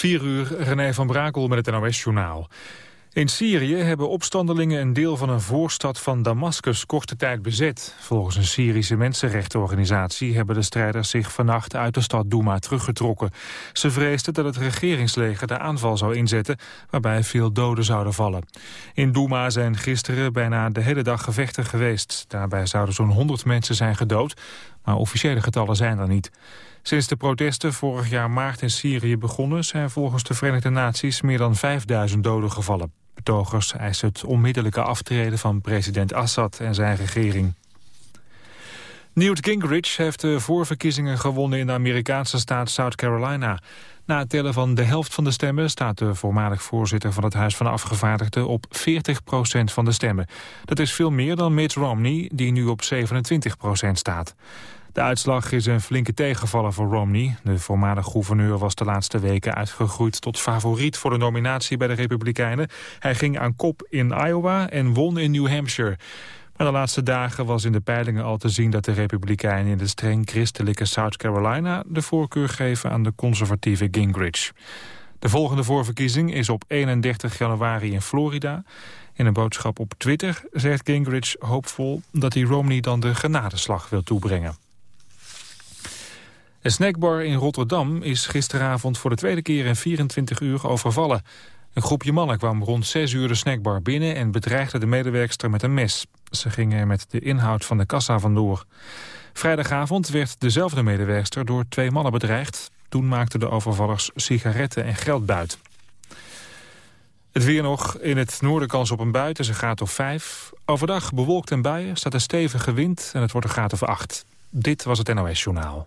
4 uur, René van Brakel met het NOS-journaal. In Syrië hebben opstandelingen een deel van een voorstad van Damascus korte tijd bezet. Volgens een Syrische mensenrechtenorganisatie hebben de strijders zich vannacht uit de stad Douma teruggetrokken. Ze vreesden dat het regeringsleger de aanval zou inzetten, waarbij veel doden zouden vallen. In Douma zijn gisteren bijna de hele dag gevechten geweest. Daarbij zouden zo'n 100 mensen zijn gedood, maar officiële getallen zijn er niet. Sinds de protesten vorig jaar maart in Syrië begonnen... zijn volgens de Verenigde Naties meer dan 5000 doden gevallen. Betogers eisen het onmiddellijke aftreden van president Assad en zijn regering. Newt Gingrich heeft de voorverkiezingen gewonnen in de Amerikaanse staat South Carolina. Na het tellen van de helft van de stemmen staat de voormalig voorzitter van het Huis van Afgevaardigden op 40% van de stemmen. Dat is veel meer dan Mitt Romney, die nu op 27% staat. De uitslag is een flinke tegenvaller voor Romney. De voormalig gouverneur was de laatste weken uitgegroeid tot favoriet voor de nominatie bij de Republikeinen. Hij ging aan kop in Iowa en won in New Hampshire. Maar de laatste dagen was in de peilingen al te zien dat de Republikeinen in de streng christelijke South Carolina de voorkeur geven aan de conservatieve Gingrich. De volgende voorverkiezing is op 31 januari in Florida. In een boodschap op Twitter zegt Gingrich hoopvol dat hij Romney dan de genadeslag wil toebrengen. Een snackbar in Rotterdam is gisteravond voor de tweede keer in 24 uur overvallen. Een groepje mannen kwam rond 6 uur de snackbar binnen en bedreigde de medewerkster met een mes. Ze gingen met de inhoud van de kassa vandoor. Vrijdagavond werd dezelfde medewerkster door twee mannen bedreigd. Toen maakten de overvallers sigaretten en geld buit. Het weer nog. In het noorden kans op een bui een graad of 5. Overdag bewolkt en buien, staat een stevige wind en het wordt een graad of 8. Dit was het NOS Journaal.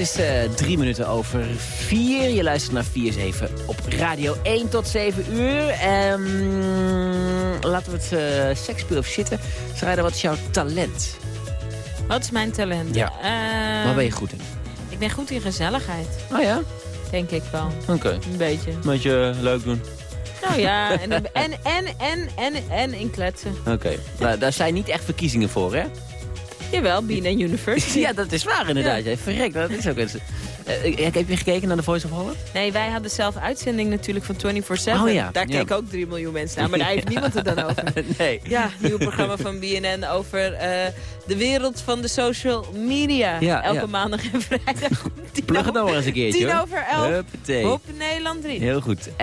Is uh, drie minuten over vier. Je luistert naar 4-7 op Radio 1 tot 7 uur. Um, laten we het uh, sekspuur of zitten. Schrijder, wat is jouw talent? Wat is mijn talent? Ja. Uh, Waar ben je goed in? Ik ben goed in gezelligheid. Oh ja? Denk ik wel. Oké. Een beetje. Een beetje leuk doen. Nou ja, en, en, en, en, en, en in kletsen. Oké. Okay. daar zijn niet echt verkiezingen voor, hè? Jawel, BNN University. ja, dat is waar inderdaad. Ja. Verrekt, dat is ook eens... Uh, heb je gekeken naar de Voice of Holland? Nee, wij hadden zelf uitzending natuurlijk van 24-7. Oh, ja. Daar keken ook 3 miljoen mensen naar, maar daar heeft niemand het dan over. nee. Ja, nieuw programma van BNN over uh, de wereld van de social media. Ja, Elke maandag en vrijdag. Plug het maar eens een keertje. 10 over 11 Huppatee. op Nederland 3. Heel goed. Uh,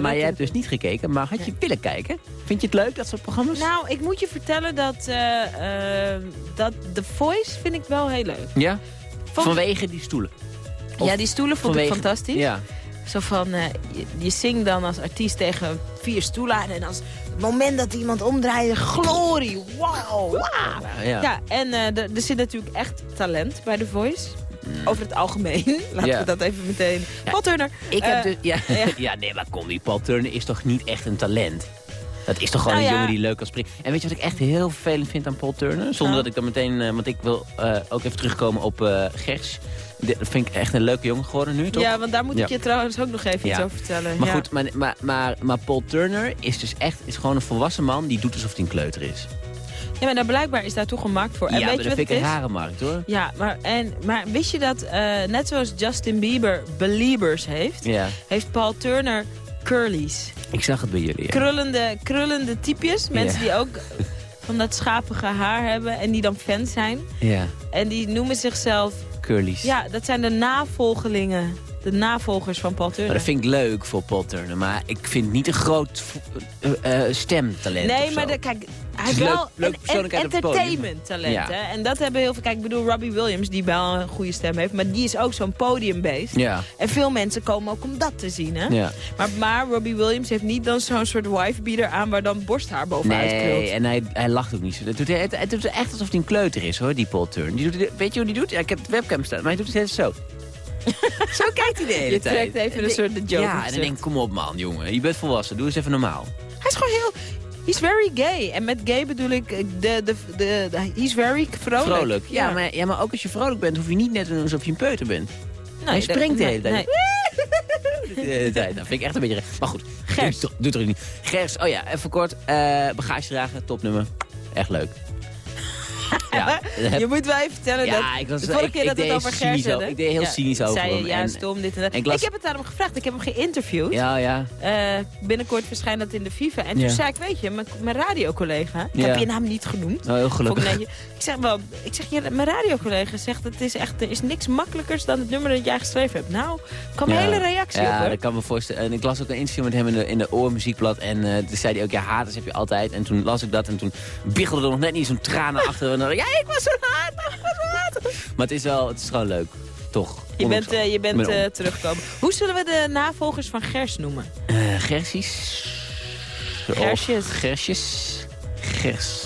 maar jij hebt dus niet gekeken, maar had je willen kijken? Vind je het leuk, dat soort programma's? Nou, ik moet je vertellen dat, dat The Voice vind ik wel heel leuk. Ja? Vanwege die stoelen? Ja, die stoelen vond ik fantastisch. Ja. Zo van, uh, je, je, zingt dan als artiest tegen vier stoelen aan. En als het moment dat iemand omdraait, glorie, wow, wow. Ja, ja. en uh, er zit natuurlijk echt talent bij The Voice. Mm. Over het algemeen. Laten we dat even meteen... Paul Turner. Ik heb dus, ja, ja. nee, maar kom, die Paul Turner is toch niet echt een talent? Dat is toch gewoon nou een jongen die leuk kan springen. En weet je wat ik echt heel vervelend vind aan Paul Turner? Zonder dat ik dan meteen... want ik wil ook even terugkomen op Gers. Dat vind ik echt een leuke jongen geworden nu, toch? Ja, want daar moet ik je trouwens ook nog even iets over vertellen. Maar goed, maar, maar, maar, maar Paul Turner is dus echt is gewoon een volwassen man... die doet alsof hij een kleuter is. Ja, maar blijkbaar is daar toch een markt voor. En ja, weet je dat vind ik een rare markt, hoor. Ja, maar, en, maar wist je dat uh, net zoals Justin Bieber Beliebers heeft... Ja. heeft Paul Turner curlies. Ik zag het bij jullie, ja. Krullende, krullende typjes. Mensen die ook van dat schapige haar hebben en die dan fan zijn. Ja. En die noemen zichzelf curlies. Ja, dat zijn de navolgelingen. De navolgers van Paul Turner. Maar dat vind ik leuk voor Paul Turner. Maar ik vind niet een groot uh, stemtalent Nee, maar de, kijk, hij is wel een, een entertainment talent. Hè? En dat hebben heel veel... Kijk, ik bedoel, Robbie Williams, die wel een goede stem heeft... maar die is ook zo'n podiumbeest. Ja. En veel mensen komen ook om dat te zien. Hè? Ja. Maar, maar Robbie Williams heeft niet dan zo'n soort wifebeater aan... waar dan borsthaar bovenuit Nee, en hij, hij lacht ook niet zo. Het doet, het, het doet echt alsof hij een kleuter is, hoor, die Paul Turn. Die doet, weet je hoe die doet? Ja, ik heb de webcam staan, maar hij doet het zo. Zo kijkt hij de hele je tijd. Je trekt even een soort de joke. Ja, en dan denk ik, kom op man, jongen. Je bent volwassen, doe eens even normaal. Hij is gewoon heel... He's very gay. En met gay bedoel ik, de, de, de, de he's very vrolijk. Vrolijk, ja, Maar, ja, maar ook als je vrolijk bent, hoef je niet net te doen alsof je een peuter bent. Nee, hij springt de hele tijd. Nee. hele tijd. Dat vind ik echt een beetje... Maar goed, Gers. Doe, doe, er niet. Gers, oh ja, even kort. Uh, bagage dragen, topnummer. Echt leuk. Ja. je moet wel even vertellen ja, dat ik was, de vorige keer dat het over. Ik deed heel cynisch over zei, hem. Ja, stom, dit en dat. Ik, heb het aan hem gevraagd. Ik heb hem geïnterviewd. Ja, ja. Uh, binnenkort verschijnt dat in de FIFA. En toen zei ik, weet je, mijn, mijn radiocollega... Ik heb je naam niet genoemd. Oh, heel gelukkig. Ik zeg wel, ik zeg, ja, mijn radiocollega zegt... Het is echt, er is niks makkelijkers dan het nummer dat jij geschreven hebt. Nou, kwam een hele reactie ja, op. Ja, dat kan me voorstellen. En ik las ook een interview met hem in de, in de oormuziekblad. En uh, toen zei hij ook, ja, haters heb je altijd. En toen las ik dat en toen biggelde er nog net niet zo'n tranen achter. En dan, ja, ik was zo maar het is wel, het is gewoon leuk. Toch? Je bent, uh, je bent uh, teruggekomen. Hoe zullen we de navolgers van Gers noemen? Uh, Gersies. Gersjes. Gersjes. Gers.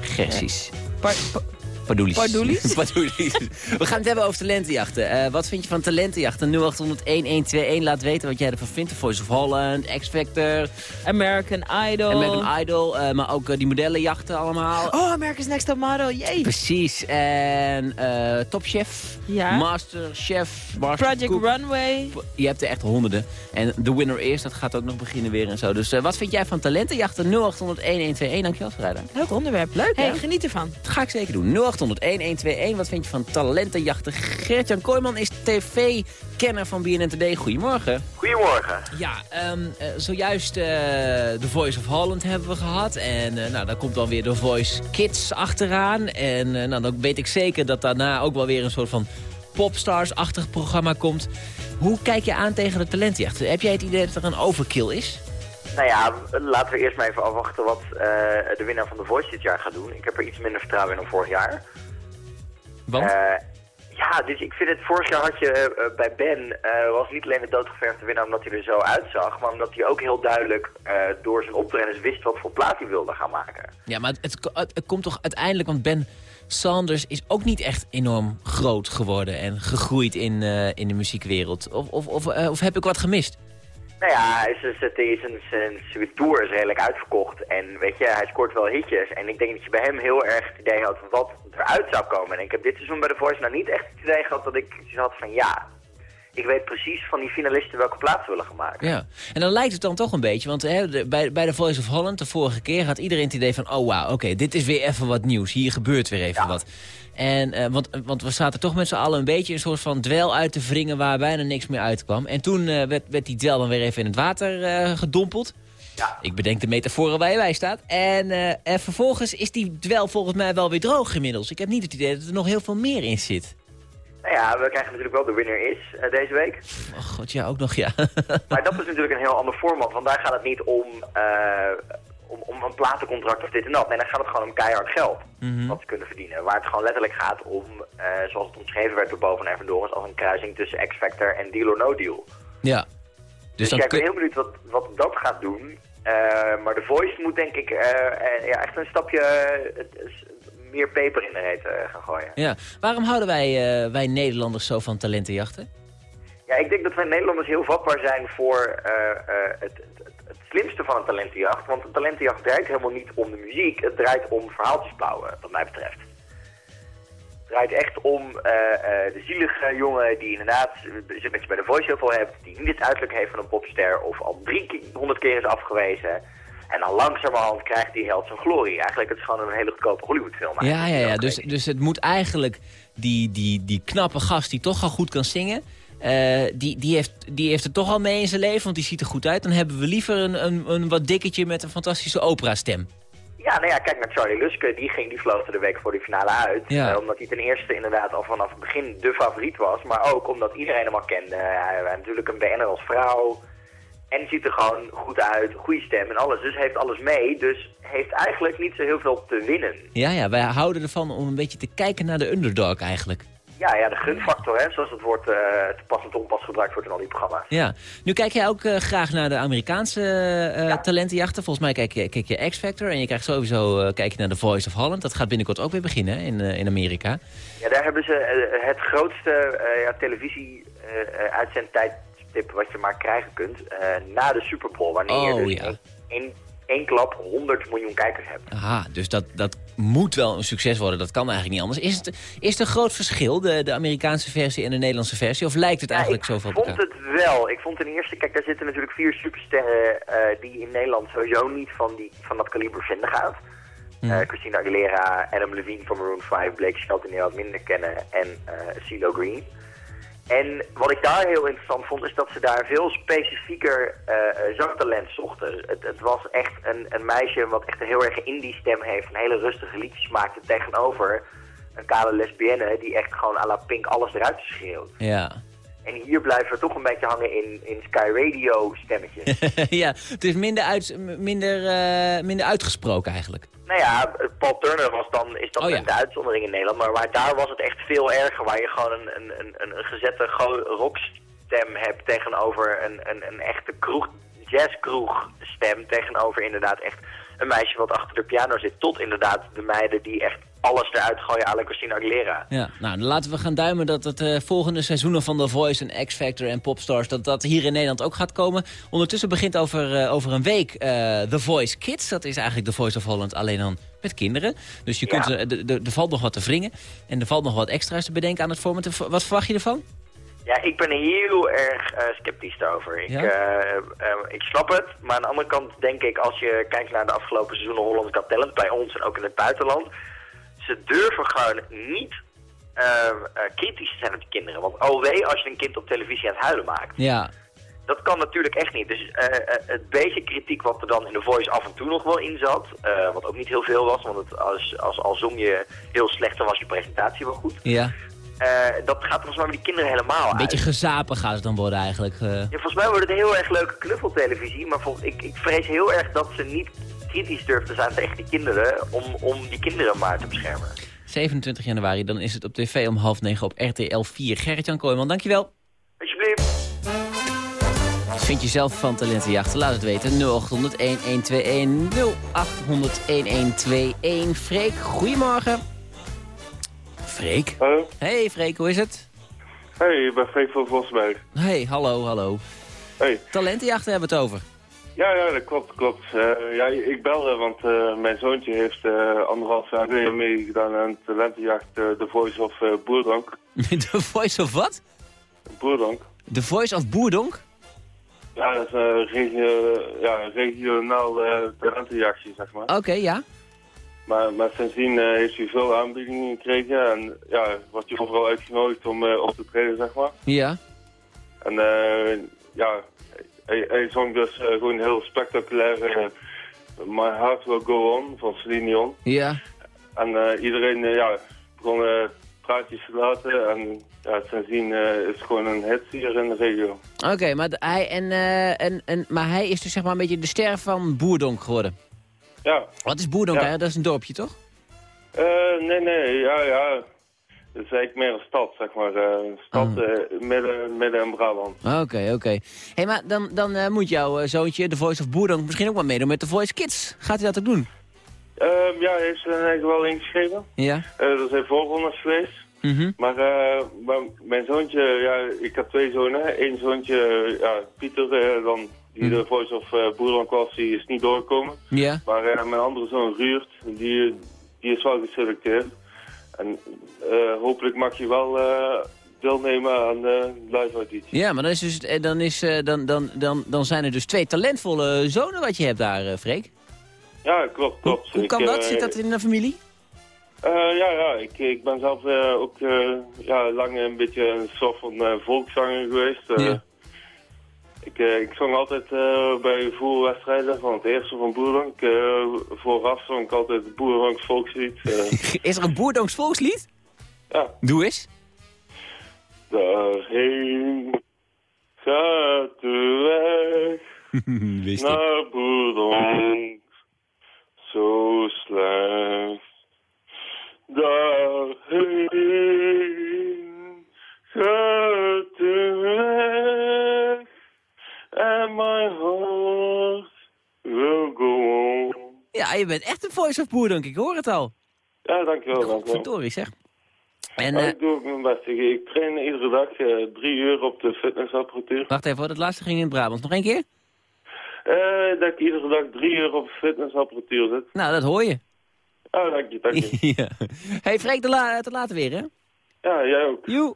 Gersies. Par, Pardoelies. Pardoelies? We gaan het hebben over talentenjachten. Uh, wat vind je van talentenjachten? 0800-1121. Laat weten wat jij ervan vindt. Voice of Holland, X Factor. American Idol. American Idol. Uh, maar ook uh, die modellenjachten allemaal. Oh, America's Next Top Model. Jee. Precies. En Top Chef. Ja. Master Chef. Master Project Cook. Runway. Je hebt er echt honderden. En The Winner is, dat gaat ook nog beginnen weer en zo. Dus wat vind jij van talentenjachten? 0800-1121. Dankjewel, Vrijdag. Leuk onderwerp. Leuk, hey, geniet ervan. Dat ga ik zeker doen. 0800-1121. Wat vind je van talentenjachten? Gert-Jan Kooijman is tv-kenner van BNN Today. Goedemorgen. Goedemorgen. Ja, um, zojuist uh, The Voice of Holland hebben we gehad. En uh, nou, daar komt dan weer The Voice Kids achteraan. En nou, dan weet ik zeker dat daarna ook wel weer een soort van popstars-achtig programma komt. Hoe kijk je aan tegen de talentenjachten? Heb jij het idee dat er een overkill is? Nou ja, laten we eerst maar even afwachten wat uh, de winnaar van The Voice dit jaar gaat doen. Ik heb er iets minder vertrouwen in dan vorig jaar. Want? Uh, ja, dus ik vind het, vorig jaar had je uh, bij Ben, was niet alleen de doodgeverfde winnaar omdat hij er zo uitzag, maar omdat hij ook heel duidelijk door zijn optredens wist wat voor plaat hij wilde gaan maken. Ja, maar het, het, het komt toch uiteindelijk, want Ben Sanders is ook niet echt enorm groot geworden en gegroeid in, in de muziekwereld. Of, of, of, of heb ik wat gemist? Nou ja, zijn, zijn, zijn, zijn tour is redelijk uitverkocht. En weet je, hij scoort wel hitjes. En ik denk dat je bij hem heel erg het idee had wat eruit zou komen. En ik heb dit seizoen bij The Voice nou niet echt het idee gehad dat ik had van ja... Ik weet precies van die finalisten welke plaats willen gaan maken. Ja, en dan lijkt het dan toch een beetje, want hè, de, bij, bij The Voice of Holland, de vorige keer, had iedereen het idee van, oh wauw, oké, dit is weer even wat nieuws. Hier gebeurt weer even wat. En, uh, want, want we zaten toch met z'n allen een beetje een soort van dwel uit te wringen waar bijna niks meer uitkwam. En toen uh, werd, werd die dwel dan weer even in het water uh, gedompeld. Ja. Ik bedenk de metaforen waar je bij staat. En, en vervolgens is die dwel volgens mij wel weer droog inmiddels. Ik heb niet het idee dat er nog heel veel meer in zit. Nou ja, we krijgen natuurlijk wel de winner is deze week. Oh god, ja, ook nog, ja. maar dat is natuurlijk een heel ander format, want daar gaat het niet om om, om een platencontract of dit en dat. Nee, dan gaat het gewoon om keihard geld. Mhm. Wat ze kunnen verdienen. Waar het gewoon letterlijk gaat om, uh, zoals het omschreven werd door Boven en Dorens, als een kruising tussen X-Factor en Deal or No Deal. Ja. Dus, dus ik ben heel benieuwd wat, wat dat gaat doen. Maar The Voice moet denk ik ja, echt een stapje meer peper in de reet gaan gooien. Ja. Waarom houden wij, wij Nederlanders zo van talentenjachten? Ja, ik denk dat wij Nederlanders heel vatbaar zijn voor het, slimste van een talentenjacht. Want een talentenjacht draait helemaal niet om de muziek. Het draait om verhaaltjes bouwen, wat mij betreft. Het draait echt om uh, uh, de zielige jongen die inderdaad, wat je bij de Voice heel veel hebt, die niet het uiterlijk heeft van een popster of al 300 keer is afgewezen. En dan langzamerhand krijgt die held zijn glorie. Eigenlijk het is gewoon een hele goedkope Hollywoodfilm. Ja, ja, ja. Dus, dus het moet eigenlijk die, die, die knappe gast die toch al goed kan zingen... Uh, die, die, heeft, die heeft er toch al mee in zijn leven, want die ziet er goed uit. Dan hebben we liever een, een, een wat dikketje met een fantastische operastem. Ja, nou ja, kijk naar Charlie Luske. Die ging die vloog de week voor de finale uit. Ja. Uh, omdat hij ten eerste inderdaad al vanaf het begin de favoriet was. Maar ook omdat iedereen hem al kende. hij had natuurlijk een BN'er als vrouw. En ziet er gewoon goed uit, goede stem en alles. Dus heeft alles mee. Dus heeft eigenlijk niet zo heel veel te winnen. Ja, ja, wij houden ervan om een beetje te kijken naar de underdog eigenlijk. Ja, ja, de gunfactor, hè, zoals het woord uh, te pas en onpas gebruikt wordt in al die programma's. Ja, nu kijk jij ook uh, graag naar de Amerikaanse uh, ja. talentenjachten. Volgens mij kijk je, kijk je X-Factor en je krijgt sowieso kijk je naar The Voice of Holland. Dat gaat binnenkort ook weer beginnen in, in Amerika. Ja, daar hebben ze het grootste ja, wat je maar krijgen kunt. na de Super Bowl, wanneer oh, je dus ja. in één klap 100 miljoen kijkers hebt. Aha, dus dat, dat moet wel een succes worden. Dat kan eigenlijk niet anders. Is, het, is er een groot verschil, de, de Amerikaanse versie en de Nederlandse versie? Of lijkt het ja, eigenlijk zoveel op elkaar? Ik vond het wel. Ik vond ten eerste, kijk, daar zitten natuurlijk vier supersterren... Uh, die in Nederland sowieso niet van, die, van dat kaliber vinden gaat. Hmm. Uh, Christina Aguilera, Adam Levine van Maroon 5, Blake Shelton die wat minder kennen en uh, CeeLo Green. En wat ik daar heel interessant vond, is dat ze daar veel specifieker uh, zangtalent zochten. Het, het, was echt een, een, meisje wat echt een heel erg indie stem heeft, een hele rustige liedjes maakte tegenover een kale lesbienne die echt gewoon à la Pink alles eruit schreeuwt. Ja. En hier blijven we toch een beetje hangen in, in Sky Radio stemmetjes. ja, het is minder, uit, minder, uh, minder uitgesproken eigenlijk. Nou ja, Paul Turner was dan, is dan oh, ja. de uitzondering in Nederland. Maar, maar daar was het echt veel erger. Waar je gewoon een, een, een, een gezette rockstem hebt tegenover een, een, een echte kroeg, jazzkroeg stem. Tegenover inderdaad echt een meisje wat achter de piano zit. Tot inderdaad de meiden die echt alles eruit gooien aan Christina Aguilera. Ja, nou, dan laten we gaan duimen dat het uh, volgende seizoenen van The Voice en X-Factor en Popstars... dat dat hier in Nederland ook gaat komen. Ondertussen begint over, uh, over een week uh, The Voice Kids. Dat is eigenlijk The Voice of Holland, alleen dan met kinderen. Dus je kunt, er valt nog wat te wringen. En er valt nog wat extra's te bedenken aan het format. Wat verwacht je ervan? Ja, ik ben heel erg uh, sceptisch daarover. Ik, ja? uh, uh, ik snap het, maar aan de andere kant denk ik... als je kijkt naar de afgelopen seizoenen Holland Got Talent... bij ons en ook in het buitenland... ze durven gewoon niet kritisch te zijn op de kinderen. Want wee, als je een kind op televisie aan het huilen maakt... Ja. Dat kan natuurlijk echt niet. Dus het beetje kritiek wat er dan in de Voice af en toe nog wel in zat... wat ook niet heel veel was, want het, als, als, al zong je heel slecht... dan was je presentatie wel goed... Ja. Dat gaat volgens mij met die kinderen helemaal Een beetje gezapen gaat het dan worden eigenlijk. Ja, volgens mij wordt het heel erg leuke knuffeltelevisie. Maar vol, ik, ik vrees heel erg dat ze niet kritisch durven te zijn tegen die kinderen... om, om die kinderen maar te beschermen. 27 januari, dan is het op tv om half negen op RTL 4. Gerrit-Jan Kooijman, dankjewel. Alsjeblieft. Wat vind je zelf van Talentenjachten? Laat het weten. 0800-1121, 0800-1121. Freek, goedemorgen. Freek. Hallo. Hey Freek, hoe is het? Hey, ik ben Freek van Vosberg. Hey, hallo, hallo. Hey. Talentenjachten hebben we het over. Ja, ja, dat klopt, klopt. Uh, ja, ik belde, want uh, mijn zoontje heeft uh, anderhalf jaar geleden meegedaan aan talentenjacht The Voice of Boerdonk. The Voice of wat? Boerdonk. The Voice of Boerdonk? Ja, dat is een regio, ja, regionaal talentenjachtje, zeg maar. Oké, okay, ja. Maar, maar sindsdien heeft hij veel aanbiedingen gekregen en ja, wordt hij overal uitgenodigd om op te treden, zeg maar. Ja. En ja, hij, hij zong dus gewoon heel spectaculair My Heart Will Go On van Celine Dion. Ja. En iedereen ja, begon praatjes te laten en ja, sindsdien is het gewoon een hit hier in de regio. Oké, okay, maar, hij, en, en, en, maar hij is dus zeg maar een beetje de ster van Boerdonk geworden. Ja. Wat is Boerdonk? Ja. Hè? Dat is een dorpje, toch? Nee, nee, ja, ja. Het is eigenlijk meer een stad, zeg maar. Uh, een stad Oh. uh, midden, midden in Brabant. Oké, okay, oké. Okay. hey, maar dan, dan uh, moet jouw zoontje, de Voice of Boerdonk, misschien ook wel meedoen met de Voice Kids. Gaat hij dat ook doen? Ehm, ja, hij heeft zich eigenlijk wel ingeschreven. Ja. er zijn voorronders geweest. Mm -hmm. maar, maar, mijn zoontje, ja, ik heb twee zonen. Eén zoontje, ja, Pieter, dan die de Voice of uh, Boerland was, die is niet doorgekomen. Ja. Maar uh, mijn andere zoon Ruurt, die, die is wel geselecteerd. En uh, hopelijk mag je wel deelnemen aan de live auditie. Ja, maar dan, is dus, dan, is, dan, dan, dan, dan zijn er dus twee talentvolle zonen wat je hebt daar, Freek. Ja, klopt, klopt. Hoe, hoe kan ik, dat? Zit dat in de familie? ja, ja, ik, ik ben zelf ook ja, lang een beetje een soort van volkszanger geweest. ja. Ik, uh, ik zong altijd uh, bij voerwedstrijden van het eerste van Boerdonk. Uh, vooraf zong ik altijd het Boerdonks volkslied. Is er een Boerdonks volkslied? Ja. Doe eens. Daarheen gaat de weg Wist Naar Boerdonk, zo slecht. Daarheen gaat de weg. En mijn hart wil go on. Ja, je bent echt een voice of Boerdonk, ik hoor het al. Ja, dankjewel, dankjewel. Verdorie zeg. En, Ja, eh, ik doe ook mijn best. Ik, train iedere dag eh, drie uur op de fitnessapparatuur. wacht even, hoor, dat laatste ging in het Brabant. Nog één keer? Eh, dat ik iedere dag drie uur op de fitnessapparatuur zit. Nou, dat hoor je. Oh, dank je, dank je. ja. hey, Freek, te, la te later weer, hè? ja, jij ook. Joe.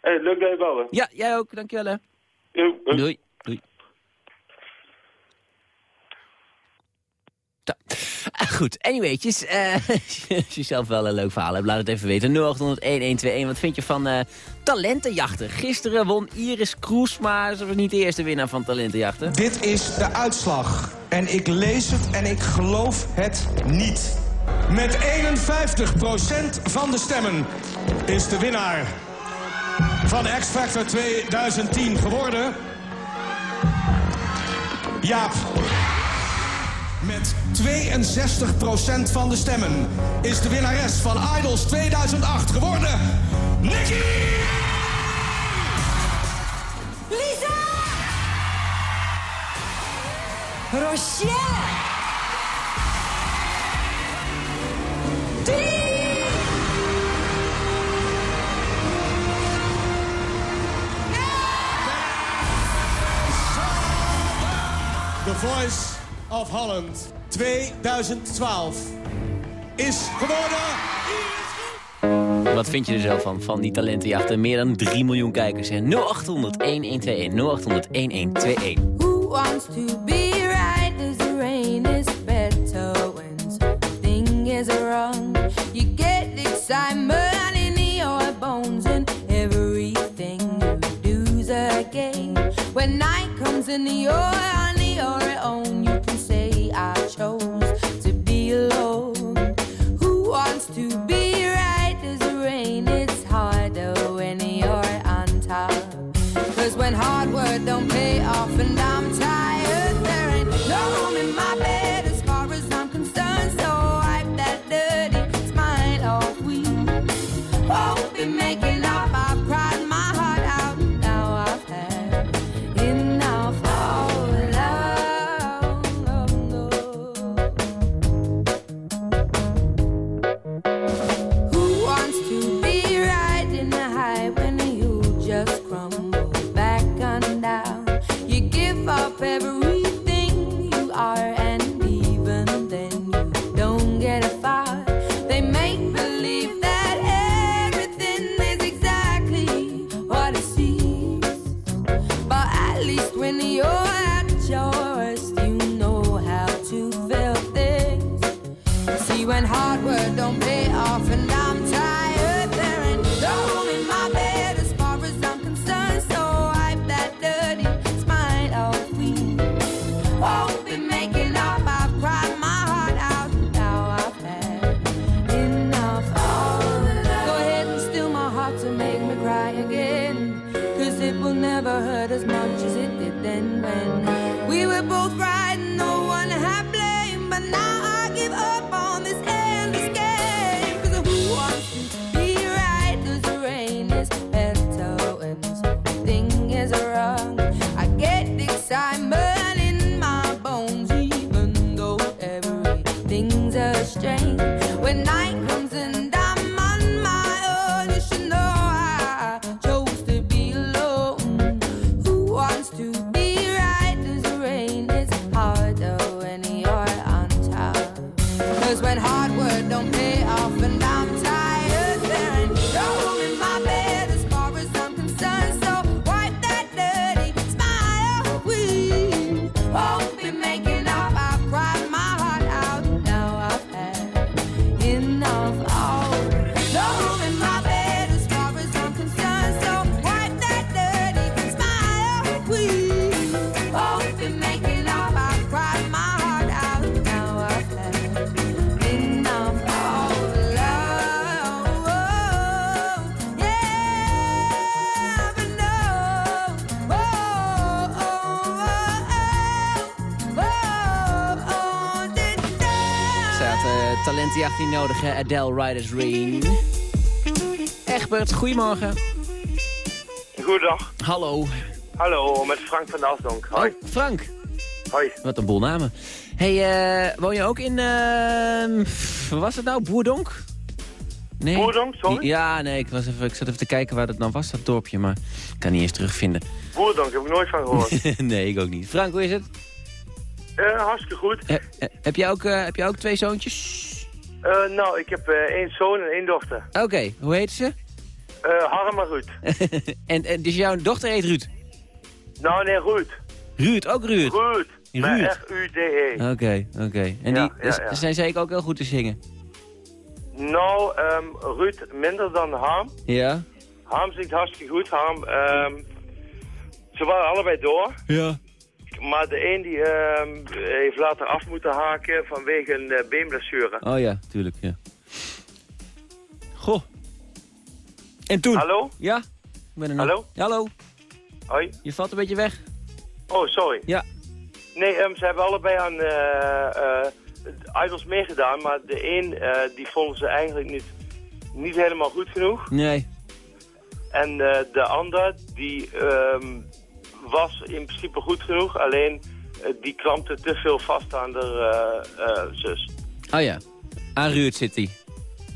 hey, leuk dat je bellen. Ja, jij ook. Dankjewel, hè. Joe. Doei. Doei. Ah, goed, anyways, eh als je zelf wel een leuk verhaal hebt, laat het even weten. 0800-1121, wat vind je van eh, talentenjachten? Gisteren won Iris Kroes, maar ze was niet de eerste winnaar van talentenjachten. Dit is de uitslag. En ik lees het en ik geloof het niet. Met 51% van de stemmen is de winnaar van X Factor 2010 geworden... Jaap. Met 62% van de stemmen is de winnares van Idols 2008 geworden... Nicky! Lisa! Rochelle! The Voice of Holland 2012 is geworden... Wat vind je er zelf van, van die talentenjachten? Meer dan 3 miljoen kijkers, hè? 0800-1121, 0800-1121. Who wants to be right as the rain is better when something is wrong? You get excitement in your bones and everything you do's a game. When night comes and you're on your own, I chose to be alone. Who wants to be the rain? Harder when you're on when hard work don't pay off Adele Riders Ring. Egbert, goedemorgen. Goedendag. Hallo. Hallo, met Frank van Asdonk. Hoi. Oh, Frank. Hoi. Wat een boel namen. hey, uh, woon je ook in, uh, wat was het nou, Boerdonk? Nee. Boerdonk, sorry? Ja, nee, ik, was even, ik zat even te kijken waar dat dan was, dat dorpje, maar ik kan niet eens terugvinden. Boerdonk, heb ik nooit van gehoord. nee, ik ook niet. Frank, hoe is het? Uh, hartstikke goed. heb, jij ook, heb jij ook twee zoontjes? Nou, ik heb één zoon en één dochter. Oké, hoe heet ze? Harm en Ruud. en, en dus jouw dochter heet Ruud? Nou, nee, Ruud. Ruud, ook Ruud? Ruud. Ruud. R-U-D-E. Oké, oké. En die ja, ja. zijn zeker ook heel goed te zingen? Nou, um, Ruud minder dan Harm. Ja. Harm zingt hartstikke goed. Harm, um, ze waren allebei door. Ja. Maar de een die um, heeft later af moeten haken vanwege een uh, beenblessure. Oh ja, tuurlijk, ja. Goh. En toen? Hallo? Ja? Ik ben er nog. Hallo? Hallo? Hoi. Je valt een beetje weg. Oh, sorry. Ja. Nee, um, ze hebben allebei aan uh, uh, Idols meegedaan, maar de een uh, die vonden ze eigenlijk niet, niet helemaal goed genoeg. Nee. En de ander die um, was in principe goed genoeg, alleen die klampte te veel vast aan de zus. Oh ja, aan Ruud zit hij.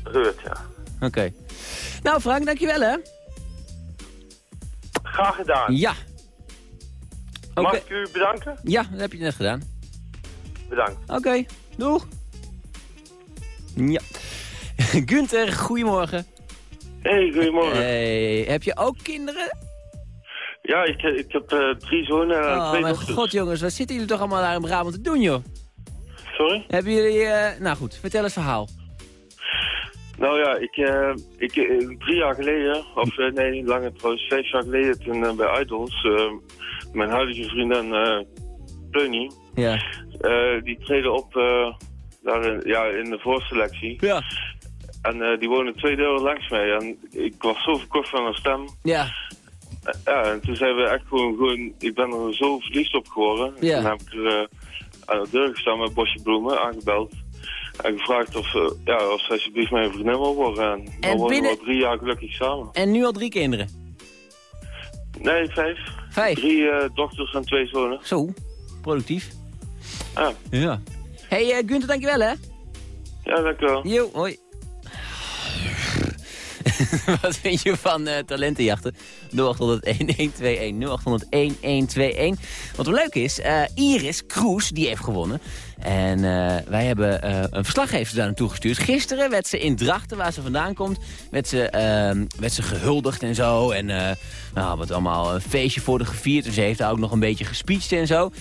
Ruud, ja. Oké. Okay. Nou Frank, dankjewel hè. Graag gedaan. Ja, Okay. Mag ik u bedanken? Ja, dat heb je net gedaan. Bedankt. Oké, okay, doeg. Ja. Gunther, goedemorgen. Hey, goedemorgen. Hey, heb je ook kinderen? Ja, ik, ik heb uh, drie zonen en oh, twee mijn god jongens, wat zitten jullie toch allemaal daar in Brabant te doen joh? Sorry? Hebben jullie, uh, nou goed, vertel eens verhaal. Nou ja, ik, uh, ik, drie jaar geleden, of nee, langer trouwens, vijf jaar geleden toen bij Idols mijn huidige vriendin uh, Pleunie, ja. Die treden op daar in, ja, in de voorselectie. Ja. En die wonen twee deuren langs mij. En ik was zo verkocht van haar stem. Ja. Ja, en toen zijn we echt gewoon, gewoon... Ik ben er zo verliefd op geworden. Ja. Toen heb ik er aan de deur gestaan met bosje bloemen, aangebeld. En gevraagd of, ja, of ze alsjeblieft mijn vriendin wil worden. En, en dan binnen... we al drie jaar gelukkig samen. En nu al drie kinderen? Nee, vijf. Vijf? Drie uh, dochters en twee zonen. Zo, productief. Ah. Ja. hey, uh, Gunther, dankjewel hè. Ja, dankjewel. Jo, hoi. Wat vind je van uh, talentenjachten? 0800 1121 0800 1121. Wat wel leuk is, uh, Iris Kroes, die heeft gewonnen. En uh, wij hebben een verslaggever daar naartoe gestuurd. Gisteren werd ze in Drachten, waar ze vandaan komt, werd ze, ehm, werd ze gehuldigd en zo. En nou, wat allemaal een feestje voor de gevierd. En ze heeft daar ook nog een beetje gespeecht en zo.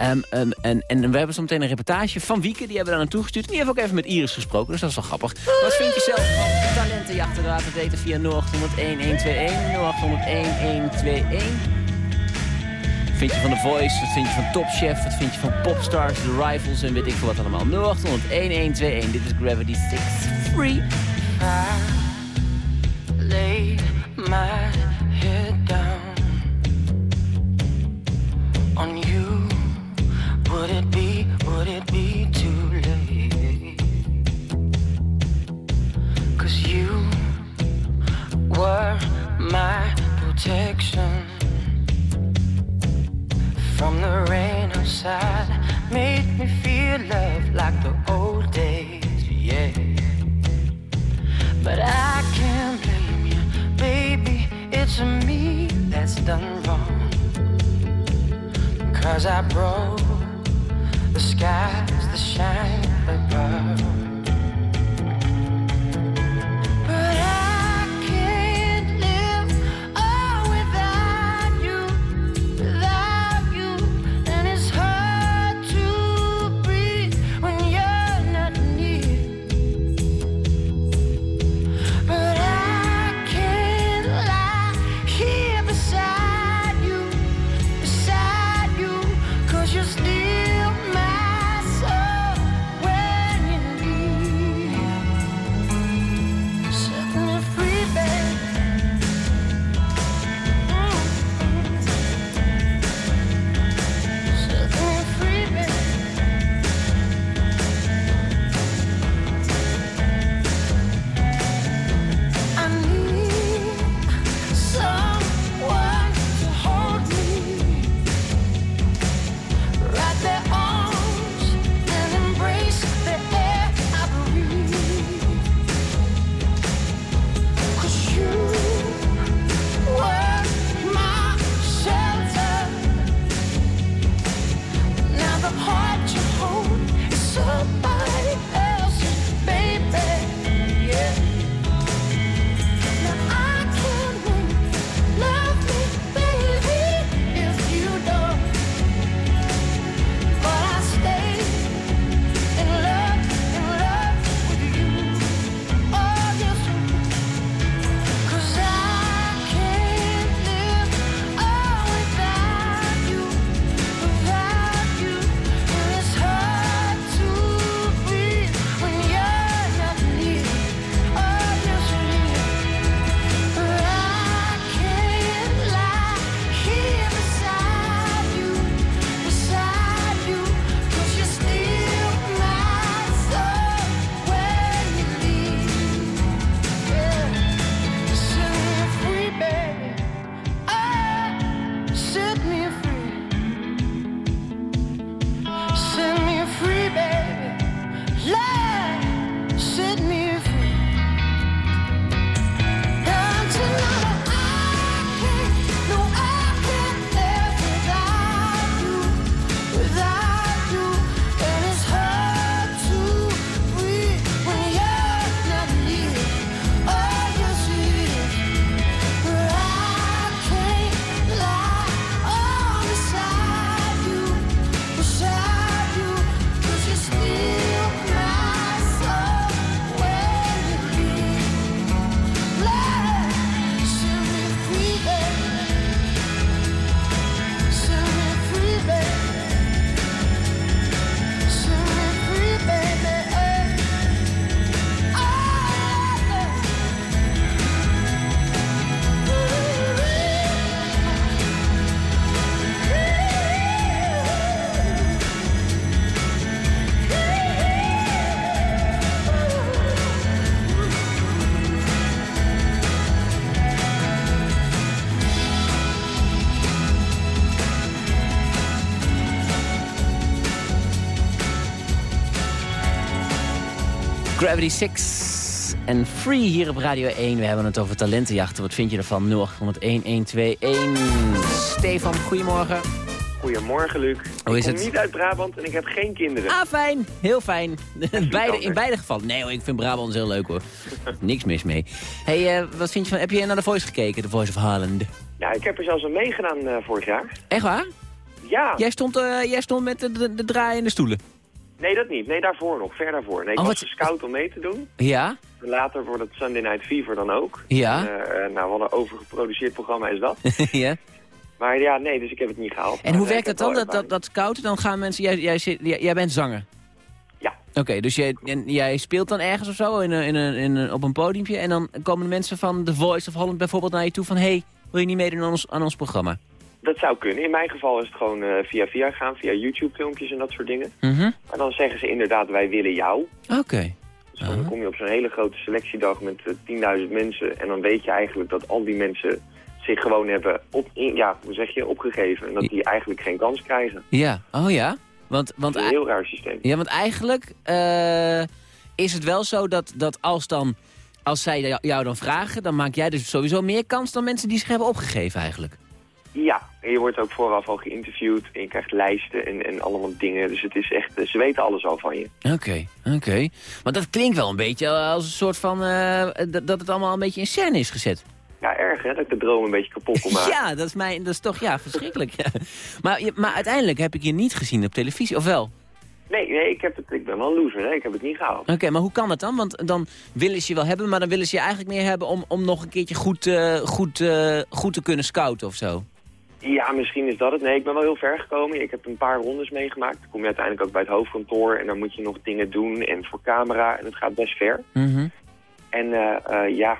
Um, en, en we hebben zo meteen een reportage van Wieke, die hebben we daar naartoe gestuurd. Die heeft ook even met Iris gesproken, dus dat is wel grappig. Wat vind je zelf van talentenjachten? Laat het weten via 0800 1121 0800 1121. Wat vind je van The Voice? Wat vind je van Top Chef? Wat vind je van Popstars, The Rivals en weet ik veel wat allemaal. 0800 1121. Dit is Gravity 6 Free. I lay my were my protection from the rain outside. Made me feel love like the old days, yeah. But I can't blame you, baby. It's me that's done wrong. Cause I broke the skies that shine above. Gravity 6 en Free hier op Radio 1. We hebben het over talentenjachten. Wat vind je ervan? 0800-1121. Stefan, goedemorgen. Goedemorgen, Luc. Hoe is ik kom het? niet uit Brabant en ik heb geen kinderen. Ah, fijn. Heel fijn. beide, in beide gevallen. Nee hoor, ik vind Brabant heel leuk hoor. Niks mis mee. hey, eh, wat vind je van... Heb je naar The Voice gekeken? The Voice of Holland. Ja, ik heb er zelfs aan meegedaan eh, vorig jaar. Echt waar? Ja, Jij stond, eh, jij stond met de, de, de draaiende stoelen. Nee dat niet. Nee, daarvoor nog. Ver daarvoor. Nee, ik Oh, was wat- scout om mee te doen. Ja? Later wordt het Sunday Night Fever dan ook. Ja? En, eh, nou, wat een overgeproduceerd programma is dat. ja. maar ja, nee, dus ik heb het niet gehaald. En Maar, hoe eh, werkt dat dan, dat, dat, dat scouten? Dan gaan mensen... Jij, jij, zit- jij, jij bent zanger? Ja. Oké, dus jij, en jij speelt dan ergens of zo in een, in een, in een, op een podiumpje... en dan komen de mensen van The Voice of Holland bijvoorbeeld naar je toe van... hey, wil je niet meedoen aan ons, aan ons programma? Dat zou kunnen. In mijn geval is het gewoon eh, via via gaan, via YouTube-filmpjes en dat soort dingen. Mhm. Maar dan zeggen ze inderdaad, wij willen jou. Oké. Dus dan kom je op zo'n hele grote selectiedag met eh, 10.000 mensen. En dan weet je eigenlijk dat al die mensen zich gewoon hebben op, ja, hoe zeg je, opgegeven. En dat die eigenlijk geen kans krijgen. Ja, oh ja? Want, want, Dat is een heel raar systeem. ja, want eigenlijk eh, is het wel zo dat, dat als, dan, als zij jou dan vragen... dan maak jij dus sowieso meer kans dan mensen die zich hebben opgegeven eigenlijk. Ja, en je wordt ook vooraf al geïnterviewd en je krijgt lijsten en, en allemaal dingen. Dus het is echt, ze weten alles al van je. Oké, oké. Maar dat klinkt wel een beetje als een soort van... eh, dat het allemaal een beetje in scène is gezet. Ja, erg hè, dat ik de droom een beetje kapot kon maken. Ja, dat is, mijn, dat is toch ja, verschrikkelijk. Ja. Maar, maar uiteindelijk heb ik je niet gezien op televisie, of wel? Nee, nee ik, heb het, ik ben wel een loser, hè? ik heb het niet gehaald. Oké, maar hoe kan dat dan? Want dan willen ze je wel hebben, maar dan willen ze je eigenlijk meer hebben... om, om nog een keertje goed, eh, goed, eh, goed te kunnen scouten of zo. Ja, misschien is dat het. Nee, ik ben wel heel ver gekomen. Ik heb een paar rondes meegemaakt. Dan kom je uiteindelijk ook bij het hoofdkantoor en dan moet je nog dingen doen en voor camera. En het gaat best ver. Mhm. En eh, eh, ja,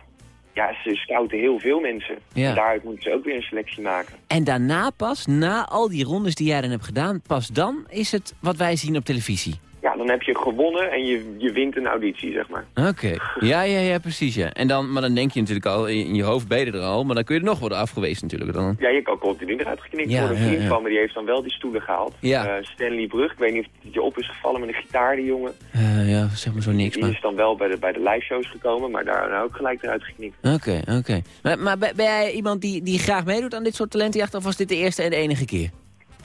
ja, ze scouten heel veel mensen. Ja. En daaruit moeten ze ook weer een selectie maken. En daarna pas, na al die rondes die jij dan hebt gedaan... pas dan is het wat wij zien op televisie. Ja, dan heb je gewonnen en je, je wint een auditie, zeg maar. Oké, ja, ja, ja, precies, ja. En dan, maar dan denk je natuurlijk al, in je hoofd ben je er al... maar dan kun je er nog worden afgewezen natuurlijk. Dan. Ja, je kan continu eruit geknikt Ja, worden. Een vriend ja. van me die heeft dan wel die stoelen gehaald. Ja. Eh, Stanley Brug, ik weet niet of het je op is gevallen met een gitaar, die jongen. Eh, ja, zeg maar zo niks, Die maar... is dan wel bij de, bij de live shows gekomen, maar daar ook gelijk eruit geknikt. Oké, oké. Maar, maar ben jij iemand die, die graag meedoet aan dit soort talentenjachten... of was dit de eerste en de enige keer?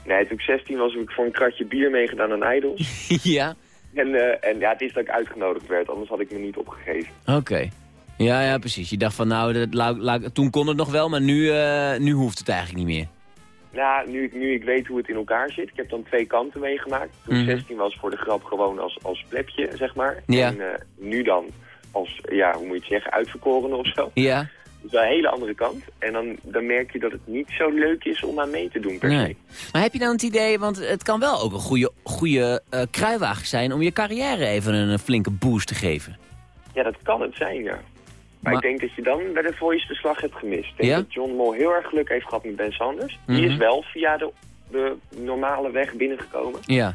Nee, toen ik 16 was, heb ik voor een kratje bier meegedaan aan Idols. ja, En, eh, en ja, het is dat ik uitgenodigd werd, anders had ik me niet opgegeven. oké. Ja, ja, precies. Je dacht van, nou, dat, la- la- toen kon het nog wel, maar nu, eh, nu hoeft het eigenlijk niet meer. Nou, nu, ik- nu ik weet hoe het in elkaar zit, ik heb dan twee kanten meegemaakt. Toen ik Mhm. 16 was voor de grap gewoon als, als plebje, zeg maar. Ja. En eh, nu dan als, ja, hoe moet je het zeggen, uitverkorene of zo. Ja, Dat is wel een hele andere kant. En dan, dan merk je dat het niet zo leuk is om aan mee te doen per se. nee. Maar heb je dan het idee, want het kan wel ook een goede, goede eh, kruiwagen zijn... om je carrière even een, flinke boost te geven. Ja, dat kan het zijn, ja. Maar, Maar- ik denk dat je dan bij de Voice de slag hebt gemist. Ik denk Ja? dat John Mol heel erg geluk heeft gehad met Ben Sanders. Die Mhm. is wel via de, de normale weg binnengekomen. Ja,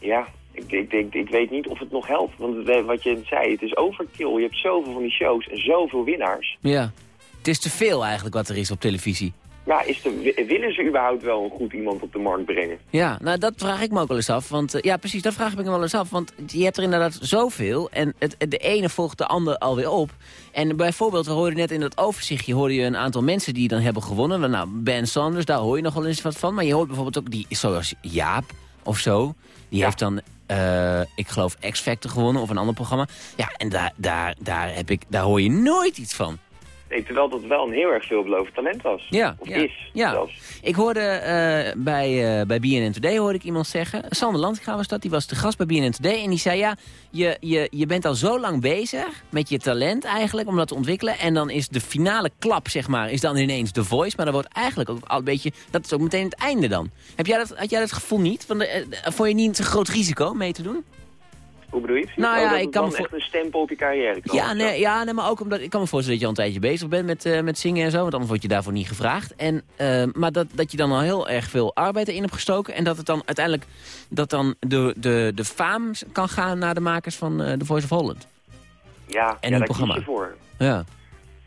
Ja, ik, ik, ik, ik weet niet of het nog helpt. Want wat je zei, het is overkill. Je hebt zoveel van die shows en zoveel winnaars. ja. Het is te veel eigenlijk wat er is op televisie. Ja, is de, willen ze überhaupt wel een goed iemand op de markt brengen? Ja, nou dat vraag ik me ook wel eens af. Want eh, ja, precies, dat vraag ik me wel eens af. Want je hebt er inderdaad zoveel. En het, de ene volgt de ander alweer op. En bijvoorbeeld, we hoorden net in dat overzichtje... hoorde je een aantal mensen die dan hebben gewonnen. Nou, Ben Sanders, daar hoor je nog wel eens wat van. Maar je hoort bijvoorbeeld ook die, zoals Jaap of zo. Die heeft dan, eh, ik geloof, X-Factor gewonnen of een ander programma. Ja, en daar, daar, daar, heb ik, daar hoor je nooit iets van. Nee, terwijl dat wel een heel erg veelbelovend talent was. Ja, Of ja, is ja. zelfs. Ik hoorde eh, bij, eh bij BNN Today hoorde ik iemand zeggen... Sander Landga was dat, die was de gast bij BNN Today... en die zei, ja, je, je, je bent al zo lang bezig met je talent eigenlijk... om dat te ontwikkelen. En dan is de finale klap, zeg maar, is dan ineens The Voice. Maar dat wordt eigenlijk ook al een beetje... dat is ook meteen het einde dan. Heb jij dat, had jij dat gevoel niet? Van de, eh, vond je niet een groot risico mee te doen? Hoe bedoel je het? Nou Oh, ja, ik kan me echt een stempel op je carrière kan. Ja, nee, ja nee, maar ook omdat ik kan me voorstellen dat je al een tijdje bezig bent met, eh, met zingen en zo. Want anders word je daarvoor niet gevraagd. En, eh, maar dat, dat je dan al heel erg veel arbeid erin hebt gestoken. En dat het dan uiteindelijk dat dan de, de, de faam kan gaan naar de makers van eh The Voice of Holland. Ja, En ja hun daar programma. je voor. Ja.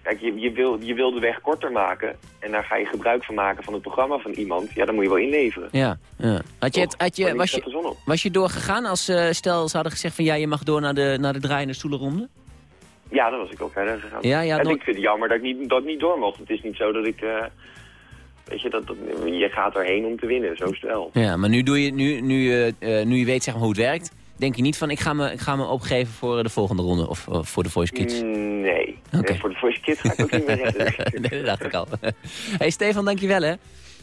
Kijk, je, je, wil, je wil de weg korter maken en daar ga je gebruik van maken van het programma van iemand. Ja, dan moet je wel inleveren. Ja, ja. Had je het, had je, was, je, was je doorgegaan als eh, stel ze hadden gezegd van ja, je mag door naar de, naar de draaiende stoelenronde? Ja, dan was ik ook verder gegaan. Ja, ja, en nooit- ik vind het jammer dat ik niet, dat ik niet door mocht. Het is niet zo dat ik... eh, weet je, dat, dat, je gaat erheen om te winnen, zo wel. Ja, maar nu, doe je, nu, nu, eh, nu je weet zeg maar, hoe het werkt, denk je niet van ik ga me, ik ga me opgeven voor eh, de volgende ronde of, of voor de Voice Kids? Mm, Nee. Eh, voor de Voice Kids ga ik ook niet meer redden. nee, dat dacht ik al. hey Stefan, dankjewel hè.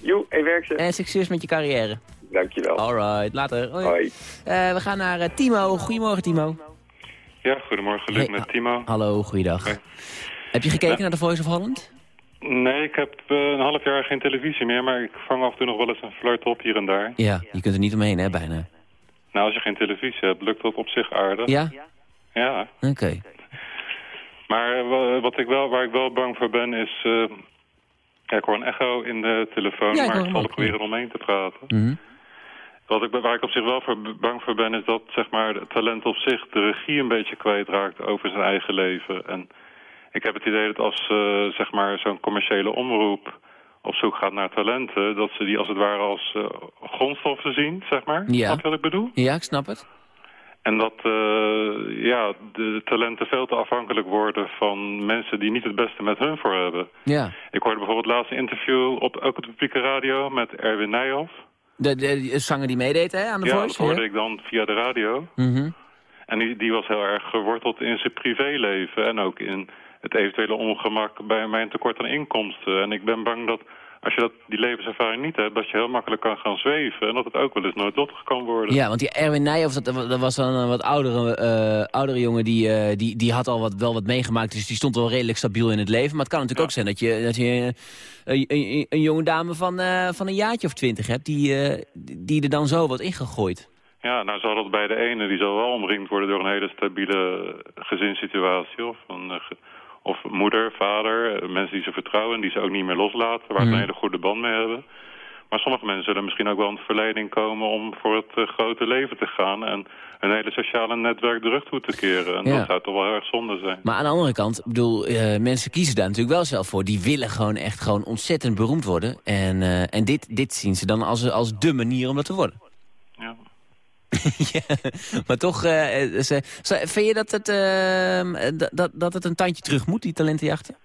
Joe, hey, werk ze. En succes met je carrière. Dankjewel. Alright, later. Hoi. Hoi. Eh, we gaan naar eh, Timo. Goedemorgen Timo. Ja, goedemorgen, Luc Hey, met Timo. Hallo, goeiedag. Hoi. Heb je gekeken naar The Voice of Holland? Nee, ik heb eh, een half jaar geen televisie meer, maar ik vang af en toe nog wel eens een flirt op hier en daar. Ja, je kunt er niet omheen hè, bijna. Nou, als je geen televisie hebt, lukt dat op zich aardig. Ja? Ja. Oké. Maar eh, wa- wat ik wel, waar ik wel bang voor ben is... eh, ja, ik hoor een echo in de telefoon, Ja, ik maar ik zal er proberen omheen te praten. Mhm. Wat ik, waar ik op zich wel voor, bang voor ben, is dat zeg maar, het talent op zich de regie een beetje kwijtraakt over zijn eigen leven. En ik heb het idee dat als eh, zeg maar, zo'n commerciële omroep op zoek gaat naar talenten, dat ze die als het ware als eh, grondstoffen zien, zeg maar. Ja. Snap je wat ik bedoel? Ja, ik snap het. En dat eh, ja, de talenten veel te afhankelijk worden van mensen die niet het beste met hun voor hebben. Ja. Ik hoorde bijvoorbeeld laatst een interview, op, ook de publieke radio, met Erwin Nijhoff. De, de, de zanger die meedeed hè, aan de ja, Voice? dat hoorde ik dan via de radio. Mhm. En die, die was heel erg geworteld in zijn privéleven en ook in het eventuele ongemak bij mijn tekort aan inkomsten. En ik ben bang dat als je dat, die levenservaring niet hebt, dat je heel makkelijk kan gaan zweven en dat het ook wel eens noodlottig kan worden. Ja, want die Erwin Nijhoff, dat, dat was dan een wat oudere, eh, oudere jongen, die, eh, die, die had al wat, wel wat meegemaakt, dus die stond wel redelijk stabiel in het leven. Maar het kan natuurlijk ook zijn dat je, dat je eh, een, een, een jonge dame van, eh, van een jaartje of twintig hebt, die, die er dan zo wat ingegooid. Ja, nou zal dat bij de ene, die zal wel omringd worden door een hele stabiele gezinssituatie. Of, een, of moeder, vader, eh, mensen die ze vertrouwen, die ze ook niet meer loslaten, waar ze Mhm. een hele goede band mee hebben. Maar sommige mensen zullen misschien ook wel in de verleiding komen om voor het eh, grote leven te gaan en hun hele sociale netwerk de rug toe te keren. En Ja. dat zou toch wel heel erg zonde zijn. Maar aan de andere kant, ik bedoel, eh, mensen kiezen daar natuurlijk wel zelf voor. Die willen gewoon echt gewoon ontzettend beroemd worden. En, en dit, dit zien ze dan als, als de manier om dat te worden. Ja. maar toch, eh, eh, ze, vind je dat het, eh, dat- dat, het een tandje terug moet, die talentenjachten?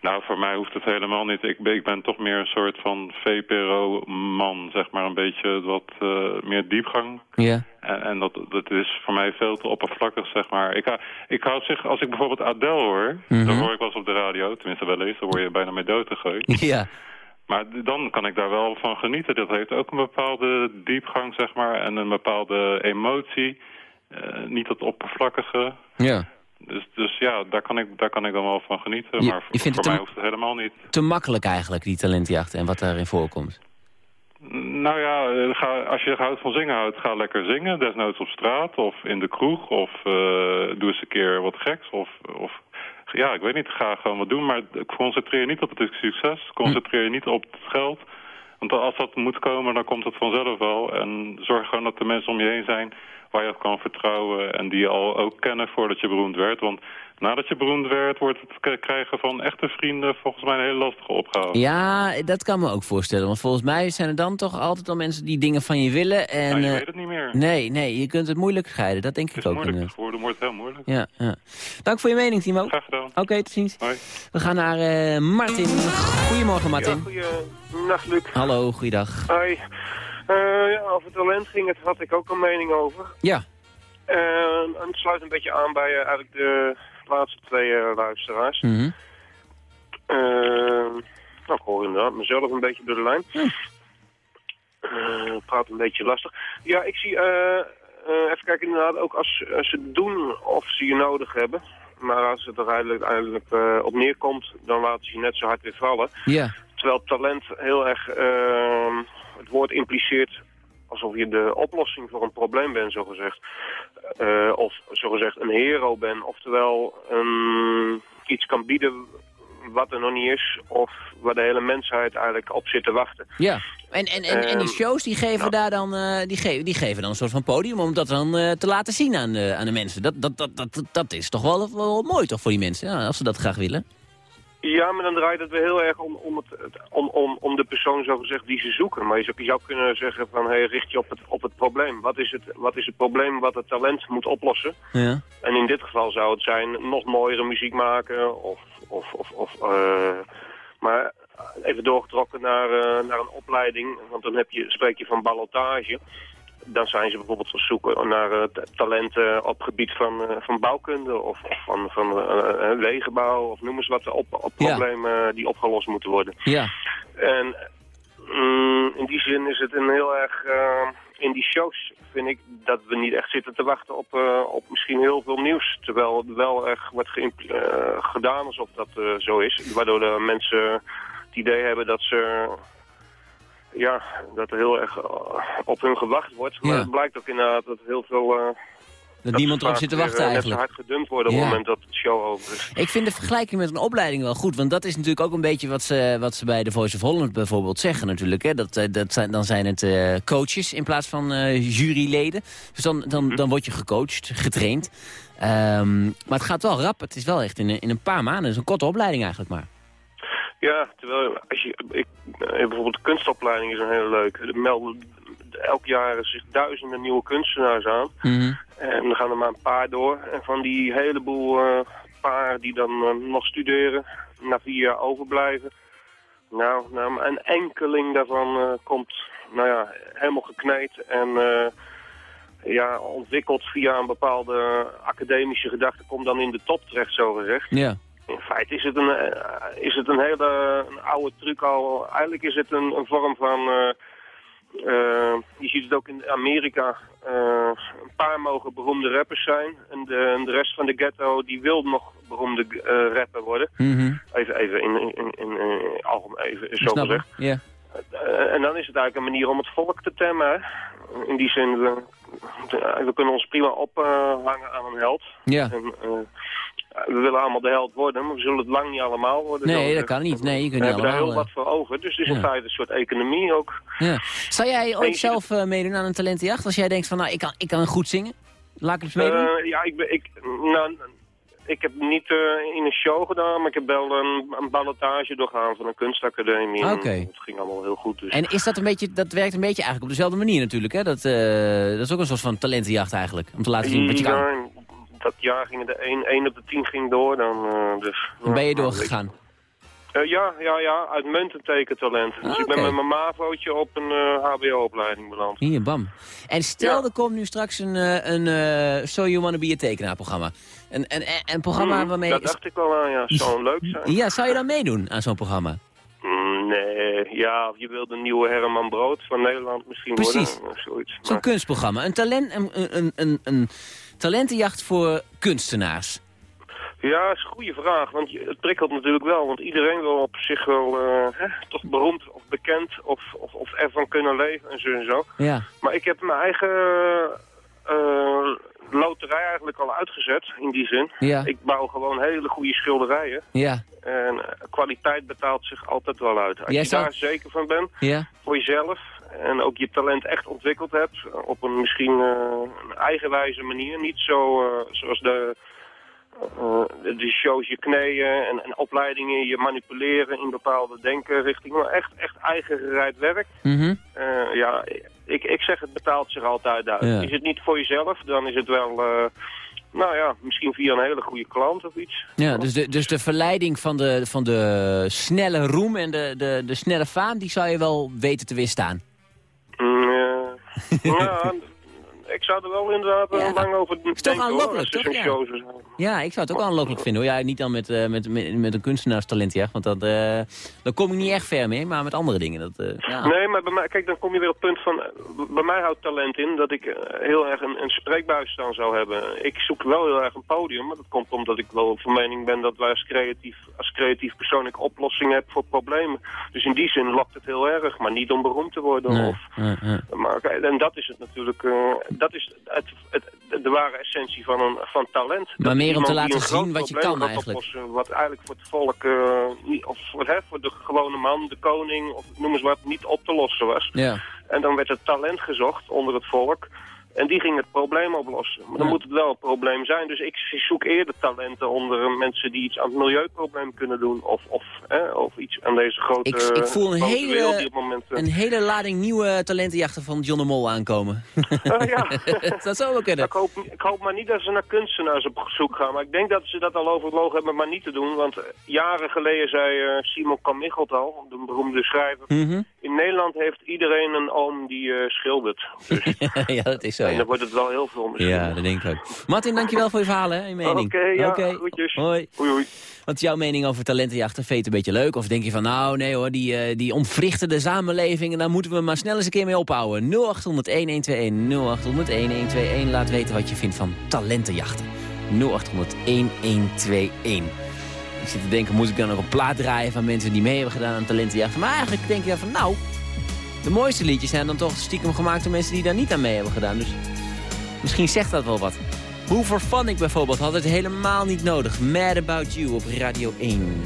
Nou, voor mij hoeft het helemaal niet. Ik ben, ik ben toch meer een soort van VPRO-man, zeg maar. Een beetje wat meer diepgang. Ja. En, en dat, dat is voor mij veel te oppervlakkig, zeg maar. Ik, ik hou zich, als ik bijvoorbeeld Adele hoor, Mhm. dan hoor ik wel eens op de radio, tenminste wel eens, dan word je bijna mee dood gegooid. Ja. Maar dan kan ik daar wel van genieten. Dat heeft ook een bepaalde diepgang, zeg maar, en een bepaalde emotie. Eh, niet dat oppervlakkige. Ja. Dus, dus ja, daar kan, ik, daar kan ik dan wel van genieten. Je- maar voor, mij hoeft het helemaal niet. Te makkelijk eigenlijk, die talentenjachten en wat daarin voorkomt. Nou ja, eh, ga, als je houdt van zingen houdt, ga lekker zingen. Desnoods op straat of in de kroeg. Of eh, doe eens een keer wat geks. Of, of ja, ik weet niet, ga gewoon wat doen. Maar concentreer je niet op het succes. Concentreer je niet op het geld. Want als dat moet komen, dan komt het vanzelf wel. En zorg gewoon dat de mensen om je heen zijn waar je op kan vertrouwen. En die je al ook kennen voordat je beroemd werd. Want nadat je beroemd werd, wordt het krijgen van echte vrienden volgens mij een hele lastige opgave. Ja, dat kan me ook voorstellen. Want volgens mij zijn er dan toch altijd al mensen die dingen van je willen. En, Nou, je eh, weet het niet meer. Nee, nee, je kunt het moeilijk scheiden. Dat denk Het ik is ook. moeilijk inderdaad. geworden, wordt heel moeilijk. Ja, ja. Dank voor je mening, Timo. Graag gedaan. Oké, tot ziens. Hoi. We gaan naar eh, Martin. Goedemorgen, Martin. Nacht, Luc. Hallo, goeiedag. Hoi. Eh, ja, over talent ging het, had ik ook een mening over. Ja. En het sluit een beetje aan bij eh, eigenlijk de laatste twee eh, luisteraars. Mhm. Eh, nou, ik hoor inderdaad mezelf een beetje door de lijn. Eh, praat een beetje lastig. Ja, ik zie, even kijken inderdaad, ook als, als ze doen of ze je nodig hebben. Maar als het er uiteindelijk, op neerkomt, dan laten ze je net zo hard weer vallen. Ja. Terwijl talent heel erg ehm, het woord impliceert alsof je de oplossing voor een probleem bent, zogezegd. Eh of zogezegd een hero bent. Oftewel een, iets kan bieden wat er nog niet is. Of waar de hele mensheid eigenlijk op zit te wachten. Ja. En, en, en, en die Ehm, shows die geven nou. daar dan, eh, die, geven, die geven dan een soort van podium om dat dan eh, te laten zien aan de, aan de mensen. Dat, dat, dat, dat, dat is toch wel, wel mooi toch voor die mensen, ja, als ze dat graag willen. Ja, maar dan draait het weer heel erg om, om, het, om, om, om de persoon zo gezegd die ze zoeken. Maar je zou, je zou kunnen zeggen van, hey, richt je op het, op het probleem. Wat is het, wat is het probleem wat het talent moet oplossen? Ja. En in dit geval zou het zijn nog mooiere muziek maken of... of, of, of eh, maar even doorgetrokken naar, eh, naar een opleiding, want dan heb je, spreek je van ballotage. Dan zijn ze bijvoorbeeld op zoek naar eh, talenten op gebied van, eh, van bouwkunde of, van, van eh, wegenbouw of noem eens wat op, op Ja. problemen die opgelost moeten worden. Ja. En mm, in die zin is het een heel erg... in die shows vind ik dat we niet echt zitten te wachten op, op misschien heel veel nieuws. Terwijl er wel echt wordt gedaan alsof dat zo is. Waardoor de mensen het idee hebben dat ze... Ja, dat er heel erg eh, op hun gewacht wordt. Maar Ja. het blijkt ook inderdaad dat heel veel... eh, Dat niemand erop zit te wachten eh, eigenlijk. hard gedumpt worden op Ja. het moment dat de show over is. Ik vind de vergelijking met een opleiding wel goed. Want dat is natuurlijk ook een beetje wat ze, wat ze bij de Voice of Holland bijvoorbeeld zeggen natuurlijk. Hè? Dat, dat zijn, dan zijn het coaches in plaats van juryleden. Dus dan, dan, dan word je gecoacht, getraind. Ehm, maar het gaat wel rap. Het is wel echt in, in een paar maanden. Het is een korte opleiding eigenlijk maar. Ja, terwijl als je, ik, eh, bijvoorbeeld de kunstopleiding is een hele leuke. Er melden elk jaar zich duizenden nieuwe kunstenaars aan. Mhm. En dan gaan er maar een paar door. En van die heleboel eh, paar die dan eh, nog studeren, na vier jaar overblijven. Nou, nou een enkeling daarvan komt nou ja, helemaal gekneed en ja, ontwikkeld via een bepaalde academische gedachte, komt dan in de top terecht, zo gezegd. Ja. In feite is het een, eh, is het een hele een oude truc al. Eigenlijk is het een, een vorm van... eh, eh, je ziet het ook in Amerika. een paar mogen beroemde rappers zijn. En de, en de rest van de ghetto die wil nog beroemde eh, rapper worden. Mhm. Even, even in, in, in, in, algemeen, even zo gezegd. en dan is het eigenlijk een manier om het volk te temmen. hè. In die zin, we, we kunnen ons prima ophangen aan een held. Ja. En, we willen allemaal de held worden, maar we zullen het lang niet allemaal worden. Nee, dat eh, kan niet. Nee, je kunt We niet hebben daar heel eh, wat voor over. Dus het is in feite een soort economie ook. Ja. Zou jij ooit zelf eh, meedoen aan een talentenjacht? Als jij denkt van, nou, ik kan, ik kan goed zingen. Laat ik eens meedoen. Eh, ja, ik, ben, ik, nou, ik heb niet eh, in een show gedaan, maar ik heb wel een, een ballotage doorgaan van een kunstacademie. Oké. Het ging allemaal heel goed. Dus. En is dat een beetje, dat werkt een beetje eigenlijk op dezelfde manier natuurlijk, hè? Dat, eh, dat is ook een soort van talentenjacht eigenlijk. Om te laten zien wat je kan. Ja, dat jaar ging er 1 één op de 10 ging door. Dan, eh, dus, Dan ben je doorgegaan. Eh, ja, ja, ja, uitmuntend tekentalent. Dus ik ben met mijn MAVO'tje op een eh, HBO-opleiding beland. Hier, bam. En stel, Ja. er komt nu straks een, een eh, So You Wanna Be a Tekenaar-programma. Een, een, een, programma Mm, waarmee... Daar dacht ik wel aan, ja. Zou leuk zijn. Ja, zou je dan meedoen aan zo'n programma? Mm, nee, ja, of je wilt een nieuwe Herman Brood van Nederland misschien Precies. worden. Zoiets. Zo'n kunstprogramma. Een, talent, een, een, een, een talentenjacht voor kunstenaars. Ja, is een goede vraag, want het prikkelt natuurlijk wel. Want iedereen wil op zich wel eh, hè, toch beroemd of bekend of, of, of ervan kunnen leven en zo en zo. Ja. Maar ik heb mijn eigen eh, loterij eigenlijk al uitgezet, in die zin. Ja. Ik bouw gewoon hele goede schilderijen. Ja. En eh, kwaliteit betaalt zich altijd wel uit. Als Jij je zou- daar zeker van bent, Ja. voor jezelf... en ook je talent echt ontwikkeld hebt... op een misschien eh, een eigenwijze manier. Niet zo eh, zoals de, eh, de- shows je kneeën en, en opleidingen je manipuleren... in bepaalde denkenrichtingen. Maar echt, echt eigen gereid werk. Mhm. Eh, ja, ik, ik zeg het betaalt zich altijd uit. Ja. Is het niet voor jezelf, dan is het wel... eh, nou ja, misschien via een hele goede klant of iets. Ja, dus de, dus de verleiding van de, van de snelle roem en de, de, de snelle faam... die zou je wel weten te weerstaan. Ja, ik zou er wel inderdaad eh, lang over denken. toch aanlokkelijk, er toch? zo'n Ja. Ja, ik zou het ook wel aanlokkelijk vinden. Hoor. Ja, niet dan met, eh, met, met, met een kunstenaarstalentjacht, want dat, eh daar kom ik niet echt ver mee. Maar met andere dingen, dat... ja. Nee, maar bij mij, kijk, dan kom je weer op het punt van... Bij mij houdt talent in dat ik heel erg een, een spreekbuis dan zou hebben. Ik zoek wel heel erg een podium, maar dat komt omdat ik wel van mening ben... dat wij als creatief, als creatief persoon ik oplossingen heb voor problemen. Dus in die zin lokt het heel erg, maar niet om beroemd te worden. Nee, Of, nee, nee. maar, en dat is het natuurlijk... dat is het, het, de ware essentie van, een, van talent. Maar Dat meer om te laten zien wat je kan eigenlijk. oplossen, wat eigenlijk voor het volk, eh, niet- of voor, hè, voor de gewone man, de koning, of noem eens wat, niet op te lossen was. Ja. En dan werd het talent gezocht onder het volk. En die ging het probleem oplossen. Maar dan Ja. moet het wel een probleem zijn. Dus ik zoek eerder talenten onder mensen die iets aan het milieuprobleem kunnen doen. Of, of, hè, of iets aan deze grote, Ik, ik voel een hele, moment... eh, een hele lading nieuwe talentenjachten van John de Mol aankomen. eh, ja. dat zou wel kunnen. Ik hoop, ik hoop maar niet dat ze naar kunstenaars op zoek gaan. Maar ik denk dat ze dat al overwogen hebben, maar niet te doen. Want jaren geleden zei eh, Simon Kamichelt al, de beroemde schrijver... Mhm. In Nederland heeft iedereen een oom die schildert. Dus, ja, dat is zo. En dan wordt het wel heel veel misschien. ja, dat denk ik ook. Martin, dankjewel voor je verhalen en je mening. Oké, ja, Oké. groetjes. Hoi. Hoi, hoi. Wat is jouw mening over talentenjachten? Het een beetje leuk? Of denk je van, nou nee hoor, die, eh, die ontwrichten de samenleving... en daar moeten we maar snel eens een keer mee ophouden. 0800-1121, 0800-1121. Laat weten wat je vindt van talentenjachten. 0800-1121. Ik zit te denken, moet ik dan ook een plaat draaien van mensen die mee hebben gedaan aan talentenjachten? Maar eigenlijk denk je van, nou, de mooiste liedjes zijn dan toch stiekem gemaakt door mensen die daar niet aan mee hebben gedaan. Dus misschien zegt dat wel wat. Hoe for ik bijvoorbeeld had het helemaal niet nodig. Mad About You op Radio 1.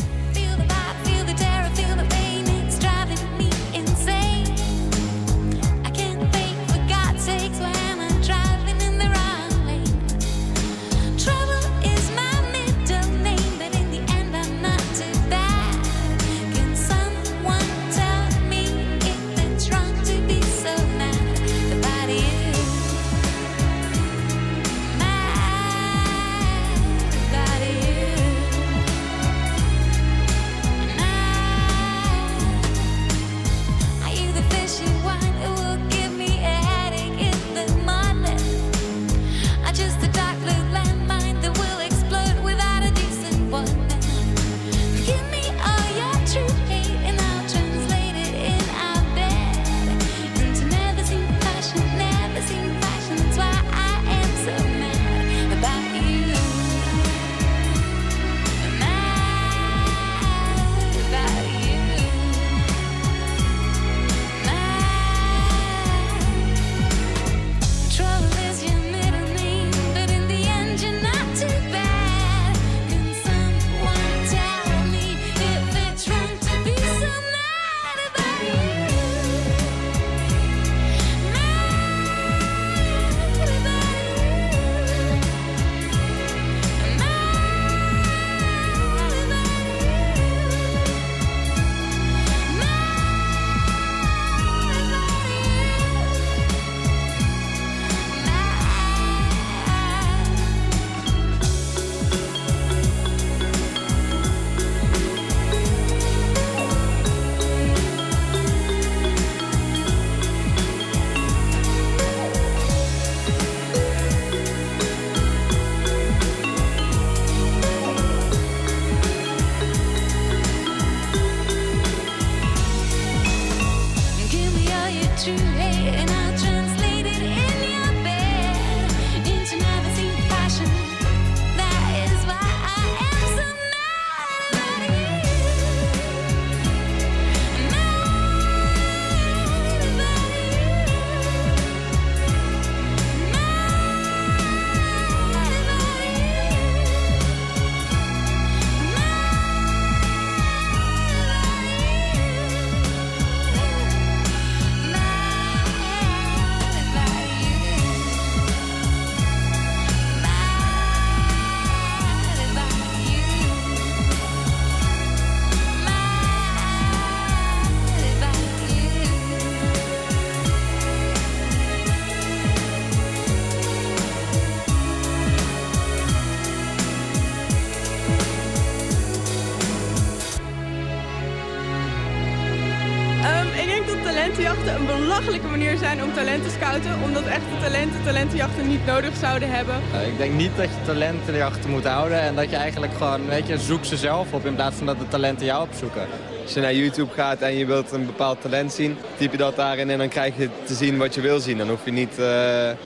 Zijn om talent te scouten. Omdat echte talenten talentenjachten niet nodig zouden hebben. Eh, Ik denk niet dat je talentenjachten moet houden en dat je eigenlijk gewoon, weet je, zoek ze zelf op in plaats van dat de talenten jou opzoeken. Als je naar YouTube gaat en je wilt een bepaald talent zien, typ je dat daarin en dan krijg je te zien wat je wil zien. Dan hoef je niet eh,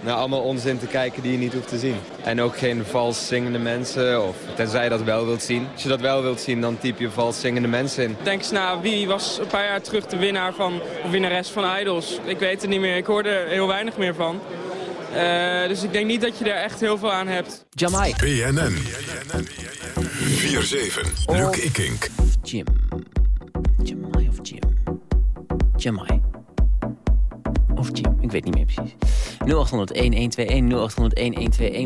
naar allemaal onzin te kijken die je niet hoeft te zien. En ook geen vals zingende mensen, of tenzij je dat wel wilt zien. Als je dat wel wilt zien, dan typ je vals zingende mensen in. Denk eens na, wie was een paar jaar terug de winnaar van, of winnares van Idols? Ik weet het niet meer, ik hoorde er heel weinig meer van. Eh, dus ik denk niet dat je er echt heel veel aan hebt. Jamai. BNN. 4-7. Luc Ikink. Jim. Jamai of Jim? Ik weet niet meer precies.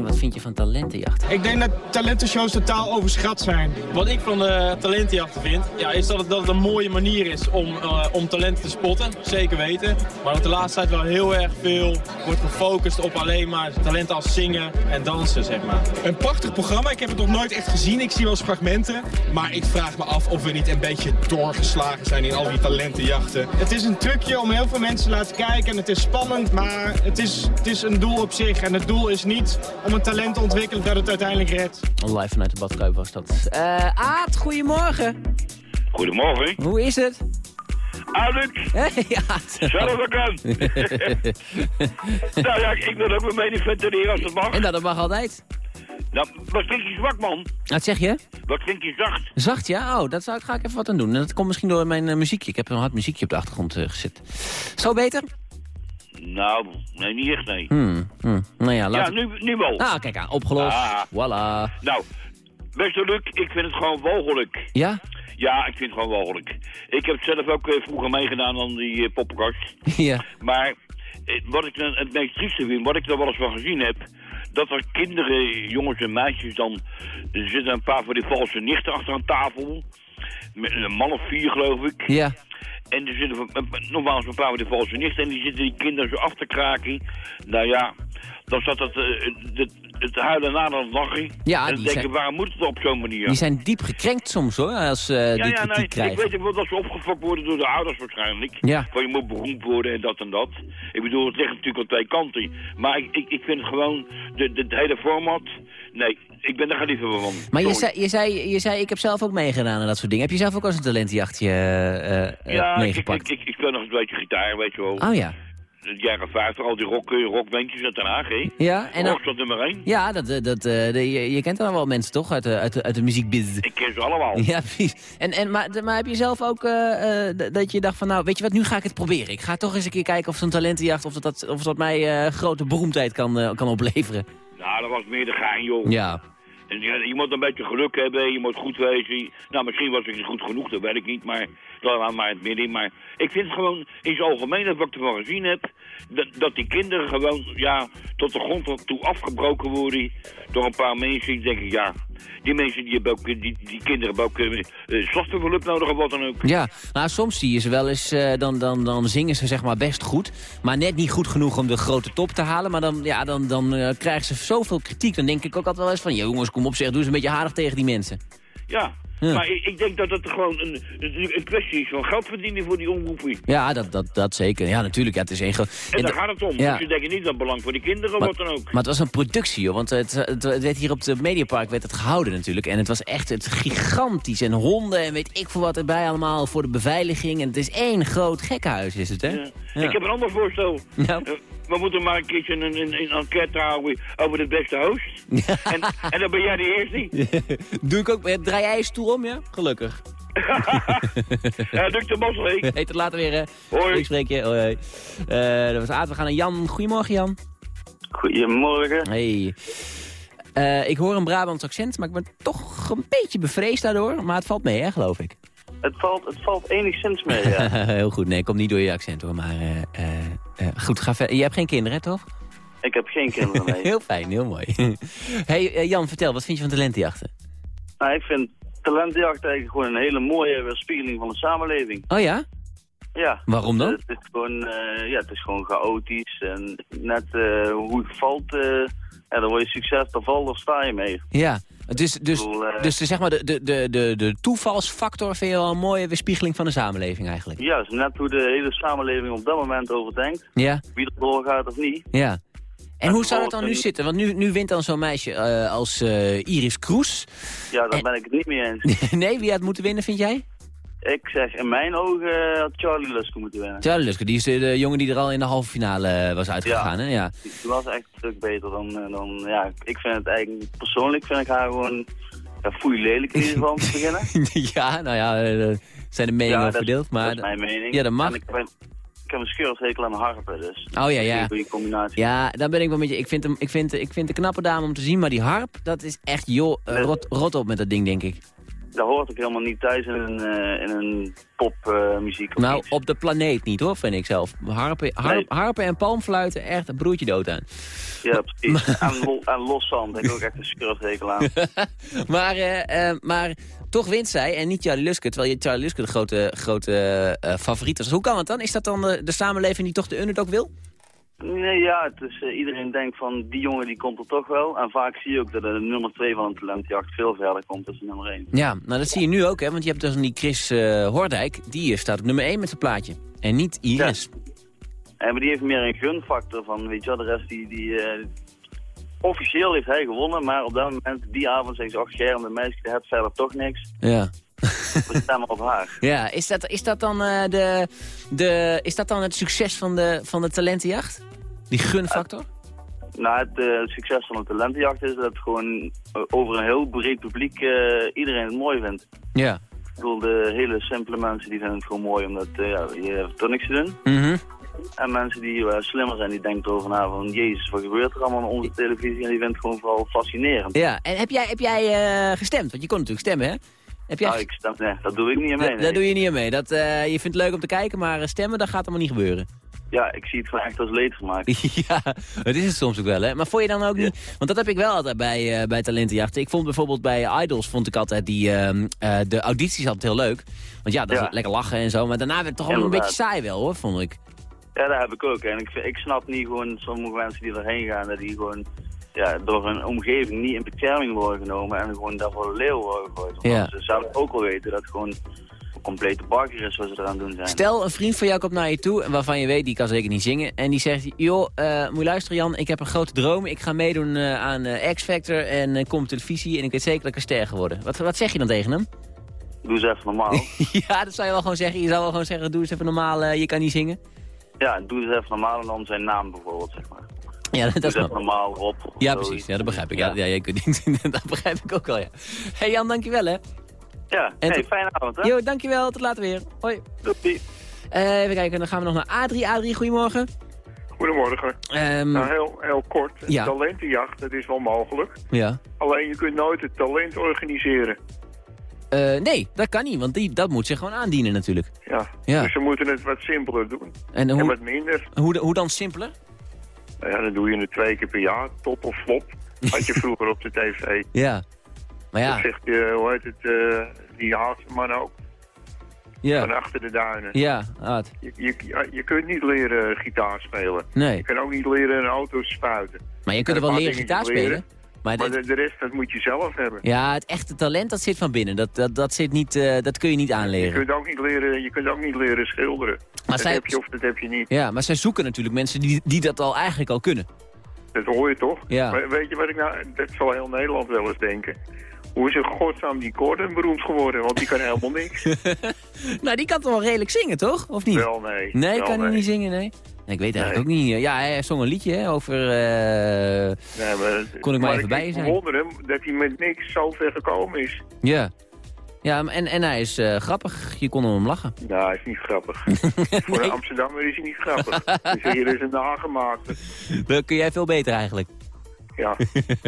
Wat vind je van talentenjacht? Ik denk dat talentenshows totaal overschat zijn. Wat ik van de talentenjachten vind, ja, is dat het, dat het een mooie manier is om, uh, om talenten te spotten. Zeker weten. Maar dat de laatste tijd wel heel erg veel wordt gefocust op alleen maar talenten als zingen en dansen, zeg maar. Een prachtig programma. Ik heb het nog nooit echt gezien. Ik zie wel eens fragmenten. Maar ik vraag me af of we niet een beetje doorgeslagen zijn in al die talentenjachten. Het is een trucje om heel veel mensen te laten kijken. En het is spannend, maar het is, het is een doel op zich. En het doel is niet om een talent te ontwikkelen dat het uiteindelijk redt. Live vanuit de badkuip was dat. Uh, Aad, goedemorgen. Goedemorgen. Hoe is het? Luc. ja, Zelf ook aan. nou ja, ik wil ook mijn mening ventileren als het mag. En dat, dat mag altijd. Nou, wat klinkt je zwak, man? Wat zeg je? Wat klinkt je zacht? Zacht, ja? Oh, dat zou, ga ik even wat aan doen. Dat komt misschien door mijn uh, muziekje. Ik heb een hard muziekje op de achtergrond uh, gezet. Zo beter? Nou, nee, niet echt, nee. Hmm, hmm. Nou ja, laat ja nu, nu wel. Ah, kijk aan, opgelost. Ah. Voilà. Nou, beste Luc, ik vind het gewoon walgelijk. Ja? Ja, ik vind het gewoon walgelijk. Ik heb het zelf ook uh, vroeger meegedaan aan die uh, poppenkast. ja. Maar uh, wat ik het meest trieste vind, wat ik er wel eens van gezien heb... dat er kinderen, jongens en meisjes dan... Er zitten een paar van die valse nichten achter een tafel. Met een man of vier, geloof ik. Ja. En er zitten nogmaals een paar van die valse nichten... en die zitten die kinderen zo af te kraken. Nou ja, dan staat dat... het, het huilen na dan lachen. Ja, en dan denk je, waarom moet het op zo'n manier? Die zijn diep gekrenkt soms hoor, als uh, ja, die ja, kritiek nee, krijgen. Ik weet ook wel dat ze opgefokt worden door de ouders waarschijnlijk. Ja. Van je moet beroemd worden en dat en dat. Ik bedoel, het ligt natuurlijk aan twee kanten. Maar ik, ik, ik vind het gewoon, de, de, het hele format... Nee, ik ben er geen liefhebber van. Maar je zei, je, zei, je zei, ik heb zelf ook meegedaan aan dat soort dingen. Heb je zelf ook als een talentjachtje uh, ja, meegepakt? Ja, ik, ik, ik speel nog een beetje gitaar, weet je wel. Oh ja. De jaren 50, al die rock, rockbandjes uit Den Haag, hè? Ja, en dan... Nummer 1. Ja, dat, dat, uh, de, je, je, kent dan wel mensen, toch? Uit de, uit de, uit de muziekbusiness. Ik ken ze allemaal. Ja, precies. En, en, maar, maar heb je zelf ook uh, dat je dacht van, nou, weet je wat, nu ga ik het proberen. Ik ga toch eens een keer kijken of zo'n talentenjacht, of dat, of dat mij grote beroemdheid kan, kan opleveren. Nou, dat was meer de gein, joh. Ja. En je, je, moet een beetje geluk hebben, je moet goed wezen. Nou, misschien was ik niet goed genoeg, dat weet ik niet, maar dat maar het midden. Maar ik vind het gewoon in zijn algemeen, dat wat ik ervan gezien heb, dat, dat die kinderen gewoon, ja, tot de grond toe afgebroken worden door een paar mensen. Ik denk, ja, die mensen die hebben ook, die, die kinderen hebben ook uh, slachtofferhulp nodig of wat dan ook. Ja, nou soms zie je ze wel eens, uh, dan, dan, dan zingen ze zeg maar best goed. Maar net niet goed genoeg om de grote top te halen. Maar dan, ja, dan, dan uh, krijgen ze zoveel kritiek. Dan denk ik ook altijd wel eens van, ja, jongens, kom op zeg, doe eens een beetje aardig tegen die mensen. Ja, ja. Maar ik, ik, denk dat het gewoon een, een kwestie is van geld verdienen voor die omroeping. Ja, dat, dat, dat zeker. Ja, natuurlijk. Ja, het is een en, en daar gaat het om. Ja. Dus je denkt niet aan belang voor die kinderen maar, wat dan ook. Maar het was een productie, joh. Want het, het, werd hier op het Mediapark werd het gehouden natuurlijk. En het was echt het gigantisch. En honden en weet ik veel wat erbij allemaal voor de beveiliging. En het is één groot gekkenhuis, is het, hè? Ja. Ja. Ik heb een ander voorstel. Ja. We moeten maar een keertje een, een, een enquête houden over de beste host. en, en dan ben jij de eerste. Doe ik ook. Draai jij je stoel om, ja? Gelukkig. ja, druk de hé. Hey, tot later weer, hè. Hoi. Ik spreek je. Hoi. Uh, dat was Aad. We gaan naar Jan. Goedemorgen, Jan. Goedemorgen. Hey. Uh, ik hoor een Brabants accent, maar ik ben toch een beetje bevreesd daardoor. Maar het valt mee, hè, geloof ik. Het valt, het valt enigszins mee, ja. Heel goed. Nee, komt niet door je accent, hoor. Maar uh, uh, goed, ga verder. Je hebt geen kinderen, toch? Ik heb geen kinderen, nee. heel fijn, heel mooi. hey, Jan, vertel, wat vind je van talentenjachten? Nou, ik vind talentenjacht eigenlijk gewoon een hele mooie weerspiegeling van de samenleving. Oh ja? Ja. Waarom dan? Het, is gewoon, uh, ja, het is gewoon chaotisch en net hoe het valt, ja, dan word je succes, dan valt of sta je mee. Ja, dus, dus, bedoel, dus zeg maar de, de, de, de, toevalsfactor vind je wel een mooie weerspiegeling van de samenleving eigenlijk? Ja, dus net hoe de hele samenleving op dat moment over denkt. Ja. Wie er doorgaat of niet. Ja. En hoe zou dat dan nu zitten? Want nu, nu wint dan zo'n meisje uh, als uh, Iris Kroes. Ja, daar en... ben ik het niet mee eens. nee, wie had moeten winnen, vind jij? Ik zeg, in mijn ogen had Charlie Luske moeten winnen. Charlie Luske, die is de, jongen die er al in de halve finale was uitgegaan, ja, hè? Ja, die was echt een stuk beter dan, dan... Ja, ik vind het eigenlijk... Persoonlijk vind ik haar gewoon... Ja, foei lelijk in ieder geval om te beginnen. ja, nou ja, uh, zijn de meningen ja, verdeeld, maar... dat is mijn mening. Ja, dat mag. En ik, ben, ik heb een scheurshekel aan harpen, dus... Oh ja, ja. Een combinatie. Ja, dan ben ik wel met je... Ik vind, hem, ik, vind, ik vind de knappe dame om te zien, maar die harp, dat is echt, joh, uh, rot, rot op met dat ding, denk ik. Dat hoort ook helemaal niet thuis in een, uh, in een popmuziek. nou, iets. op de planeet niet hoor, vind ik zelf. Harpen, harp, nee. harpen en palmfluiten, echt een broertje dood aan. Ja, precies. aan, lo, aan los zand, heb ik ook echt een schurftekel aan. maar, uh, uh, maar toch wint zij en niet Charlie Luske, terwijl je Charlie Luske de grote, grote favoriet was. Hoe kan het dan? Is dat dan de, de samenleving die toch de underdog wil? Nee, ja, het is, uh, iedereen denkt van die jongen die komt er toch wel. En vaak zie je ook dat de nummer 2 van een talentjacht veel verder komt dan nummer 1. Ja, nou dat zie je nu ook, hè, want je hebt dus die Chris uh, Hordijk, die staat op nummer 1 met zijn plaatje. En niet Iris. Ja. En maar die heeft meer een gunfactor van, weet je wel, de rest die... die uh, officieel heeft hij gewonnen, maar op dat moment, die avond, zeggen ze, ach scherm, de meisje, je hebt verder toch niks. Ja. Op haar. Ja, is dat, is dat, dan, uh, de, de, is dat dan het succes van de, van de talentenjacht? Die gunfactor? Nou, het uh, succes van de talentenjacht is dat het gewoon over een heel breed publiek iedereen het mooi vindt. Ja. Ik bedoel, de hele simpele mensen die vinden het gewoon mooi omdat ja, je hebt toch niks te doen. Mm -hmm. En mensen die slimmer zijn, die denken erover na van... Jezus, wat gebeurt er allemaal op onze televisie? En die vinden het gewoon vooral fascinerend. Ja, en heb jij, heb jij gestemd? Want je kon natuurlijk stemmen, hè? Heb jij... Nou, ik stem, nee, dat doe ik niet aan mee. Nee. Dat doe je niet aan mee. Dat, je vindt het leuk om te kijken, maar stemmen, dat gaat allemaal niet gebeuren. Ja, ik zie het gewoon echt als leed gemaakt. ja, dat is het soms ook wel, hè. Maar vond je dan ook ja. niet... Want dat heb ik wel altijd bij, uh, bij talentenjachten. Ik vond bijvoorbeeld bij Idols, vond ik altijd die... Uh, uh, de audities altijd heel leuk. Want ja, dat ja. is lekker lachen en zo. Maar daarna werd het toch wel een beetje saai wel, hoor, vond ik. Ja, dat heb ik ook. En ik, ik snap niet gewoon sommige mensen die erheen gaan... dat die gewoon ja, door hun omgeving niet in bescherming worden genomen en gewoon daarvoor leeuw worden gegooid. Ja. Ze zouden ook wel weten dat het gewoon een complete bakker is wat ze eraan doen zijn. Stel, een vriend van jou komt naar je toe, waarvan je weet, die kan zeker niet zingen. En die zegt, joh, uh, moet je luisteren Jan, ik heb een grote droom. Ik ga meedoen uh, aan uh, X-Factor en kom op televisie en ik weet zeker dat ik een ster geworden. Wat, wat zeg je dan tegen hem? Doe eens even normaal. ja, dat zou je wel gewoon zeggen. Je zou wel gewoon zeggen, doe eens even normaal, je kan niet zingen. Ja, doe eens even normaal en dan zijn naam bijvoorbeeld, zeg maar. Ja, dat, is normaal op. Ja, precies. Ja, dat begrijp ik. Ja, ja, ja dat begrijp ik ook wel, ja. hey Jan, dankjewel, hè. Ja, en hey, fijne avond, hè. Jo, dankjewel. Tot later weer. Hoi. Doei. Uh, even kijken, dan gaan we nog naar Adrie. Adrie, goedemorgen. Goedemorgen. Um, nou, heel, heel kort. Ja. Talentenjacht, dat is wel mogelijk. Ja. Alleen je kunt nooit het talent organiseren. Uh, nee, dat kan niet, want die, dat moet zich gewoon aandienen natuurlijk. Ja, ja. dus ze moeten het wat simpeler doen. En, hoe, en wat minder. Hoe, hoe dan simpeler? Ja, dan doe je het twee keer per jaar, top of flop. Had je vroeger op de tv. Ja, maar ja. Dan zegt je, hoe heet het, uh, die Haagse man ook. Ja. Van achter de duinen. Ja, Aad. Je, je, je kunt niet leren gitaar spelen. Nee. Je kan ook niet leren een auto spuiten. Maar je kunt er wel leren gitaar spelen. Maar, maar de, de, rest, dat moet je zelf hebben. Ja, het echte talent, dat zit van binnen. Dat, dat, dat, zit niet, uh, dat kun je niet aanleren. Je kunt ook niet leren, je kunt ook niet leren schilderen. Maar dat zij... heb je of dat heb je niet. Ja, maar zij zoeken natuurlijk mensen die, die dat al eigenlijk al kunnen. Dat hoor je toch? Ja. Maar weet je wat ik nou... Dat zal heel Nederland wel eens denken. Hoe is er godsnaam die Gordon beroemd geworden? Want die kan helemaal niks. nou, die kan toch wel redelijk zingen, toch? Of niet? Wel, nee. Nee, wel, kan nee. hij niet zingen, nee? Ik weet eigenlijk ook niet. Ja, hij zong een liedje hè, over... Uh... Nee, maar, kon ik maar, maar even bij ik zijn. wonder hem dat hij met niks zo ver gekomen is. Ja. Ja, en, en hij is uh, grappig. Je kon hem lachen. Nou, hij is niet grappig. Voor een Amsterdammer is hij niet grappig. dus hier is een nagemaakte. Dat kun jij veel beter eigenlijk. Ja.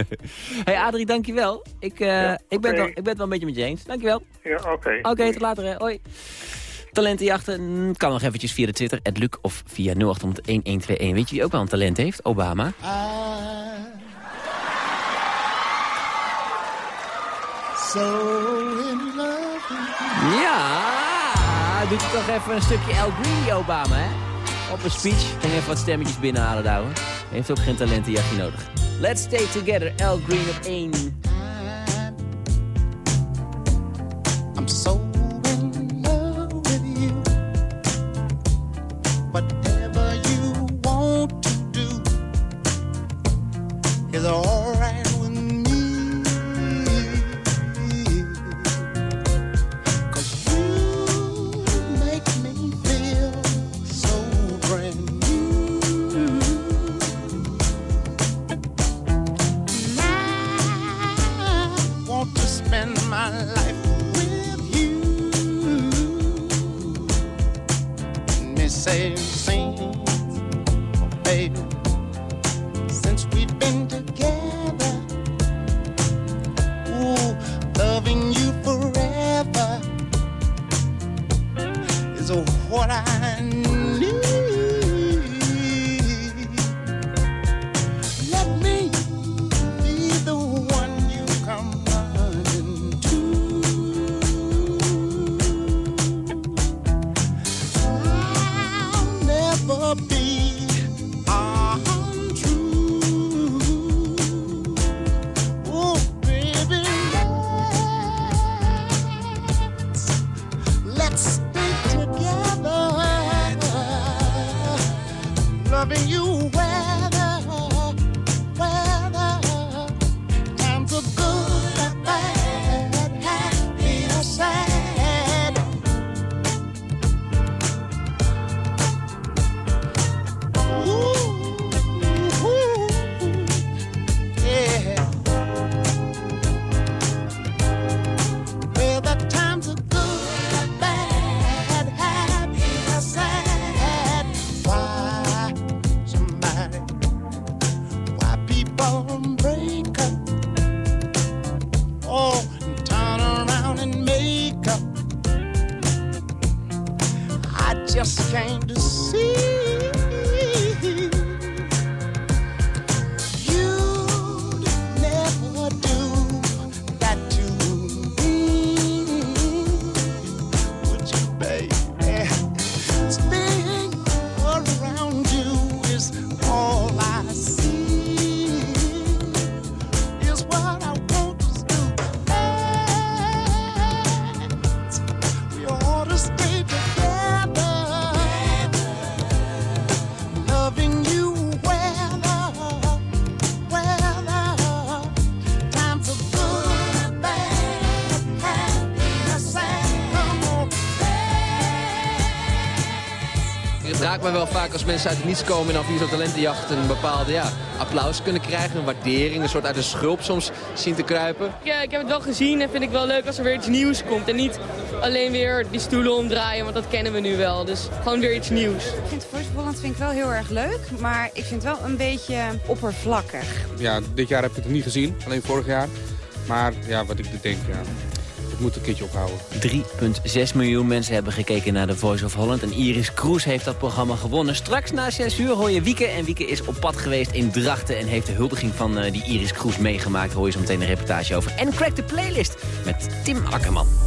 hey Adrie, dankjewel. Ik, uh, Ja, ik, ben wel, ik ben het wel een beetje met je eens. Dankjewel. Ja, oké. Oké, tot later. Hè. Hoi. Talentenjachten mm, kan nog eventjes via de Twitter, Luc of via 0800-1121. Weet je wie ook wel een talent heeft? Obama. So in love. Ja, doet toch even een stukje El Green, Obama, hè? Op een speech. Ging even wat stemmetjes binnenhalen daar, hoor. Heeft ook geen talentenjachtje nodig. Let's stay together, El Green op 1. I'm so als mensen uit het niets komen en dan via zo'n talentenjacht een bepaalde ja, applaus kunnen krijgen. Een waardering, een soort uit de schulp soms zien te kruipen. Ja, ik heb het wel gezien en vind ik wel leuk als er weer iets nieuws komt. En niet alleen weer die stoelen omdraaien, want dat kennen we nu wel. Dus gewoon weer iets nieuws. Ik vind Voice of Holland vind ik wel heel erg leuk, maar ik vind het wel een beetje oppervlakkig. Ja, dit jaar heb ik het niet gezien, alleen vorig jaar. Maar ja, wat ik denk, ja, het moet een keertje ophouden. 3,6 miljoen mensen hebben gekeken naar The Voice of Holland. En Iris Kroes heeft dat programma gewonnen. Straks na 6 uur hoor je Wieke. En Wieke is op pad geweest in Drachten. En heeft de huldiging van uh, die Iris Kroes meegemaakt. Hoor je zo meteen een reportage over. En crack de playlist met Tim Akkerman.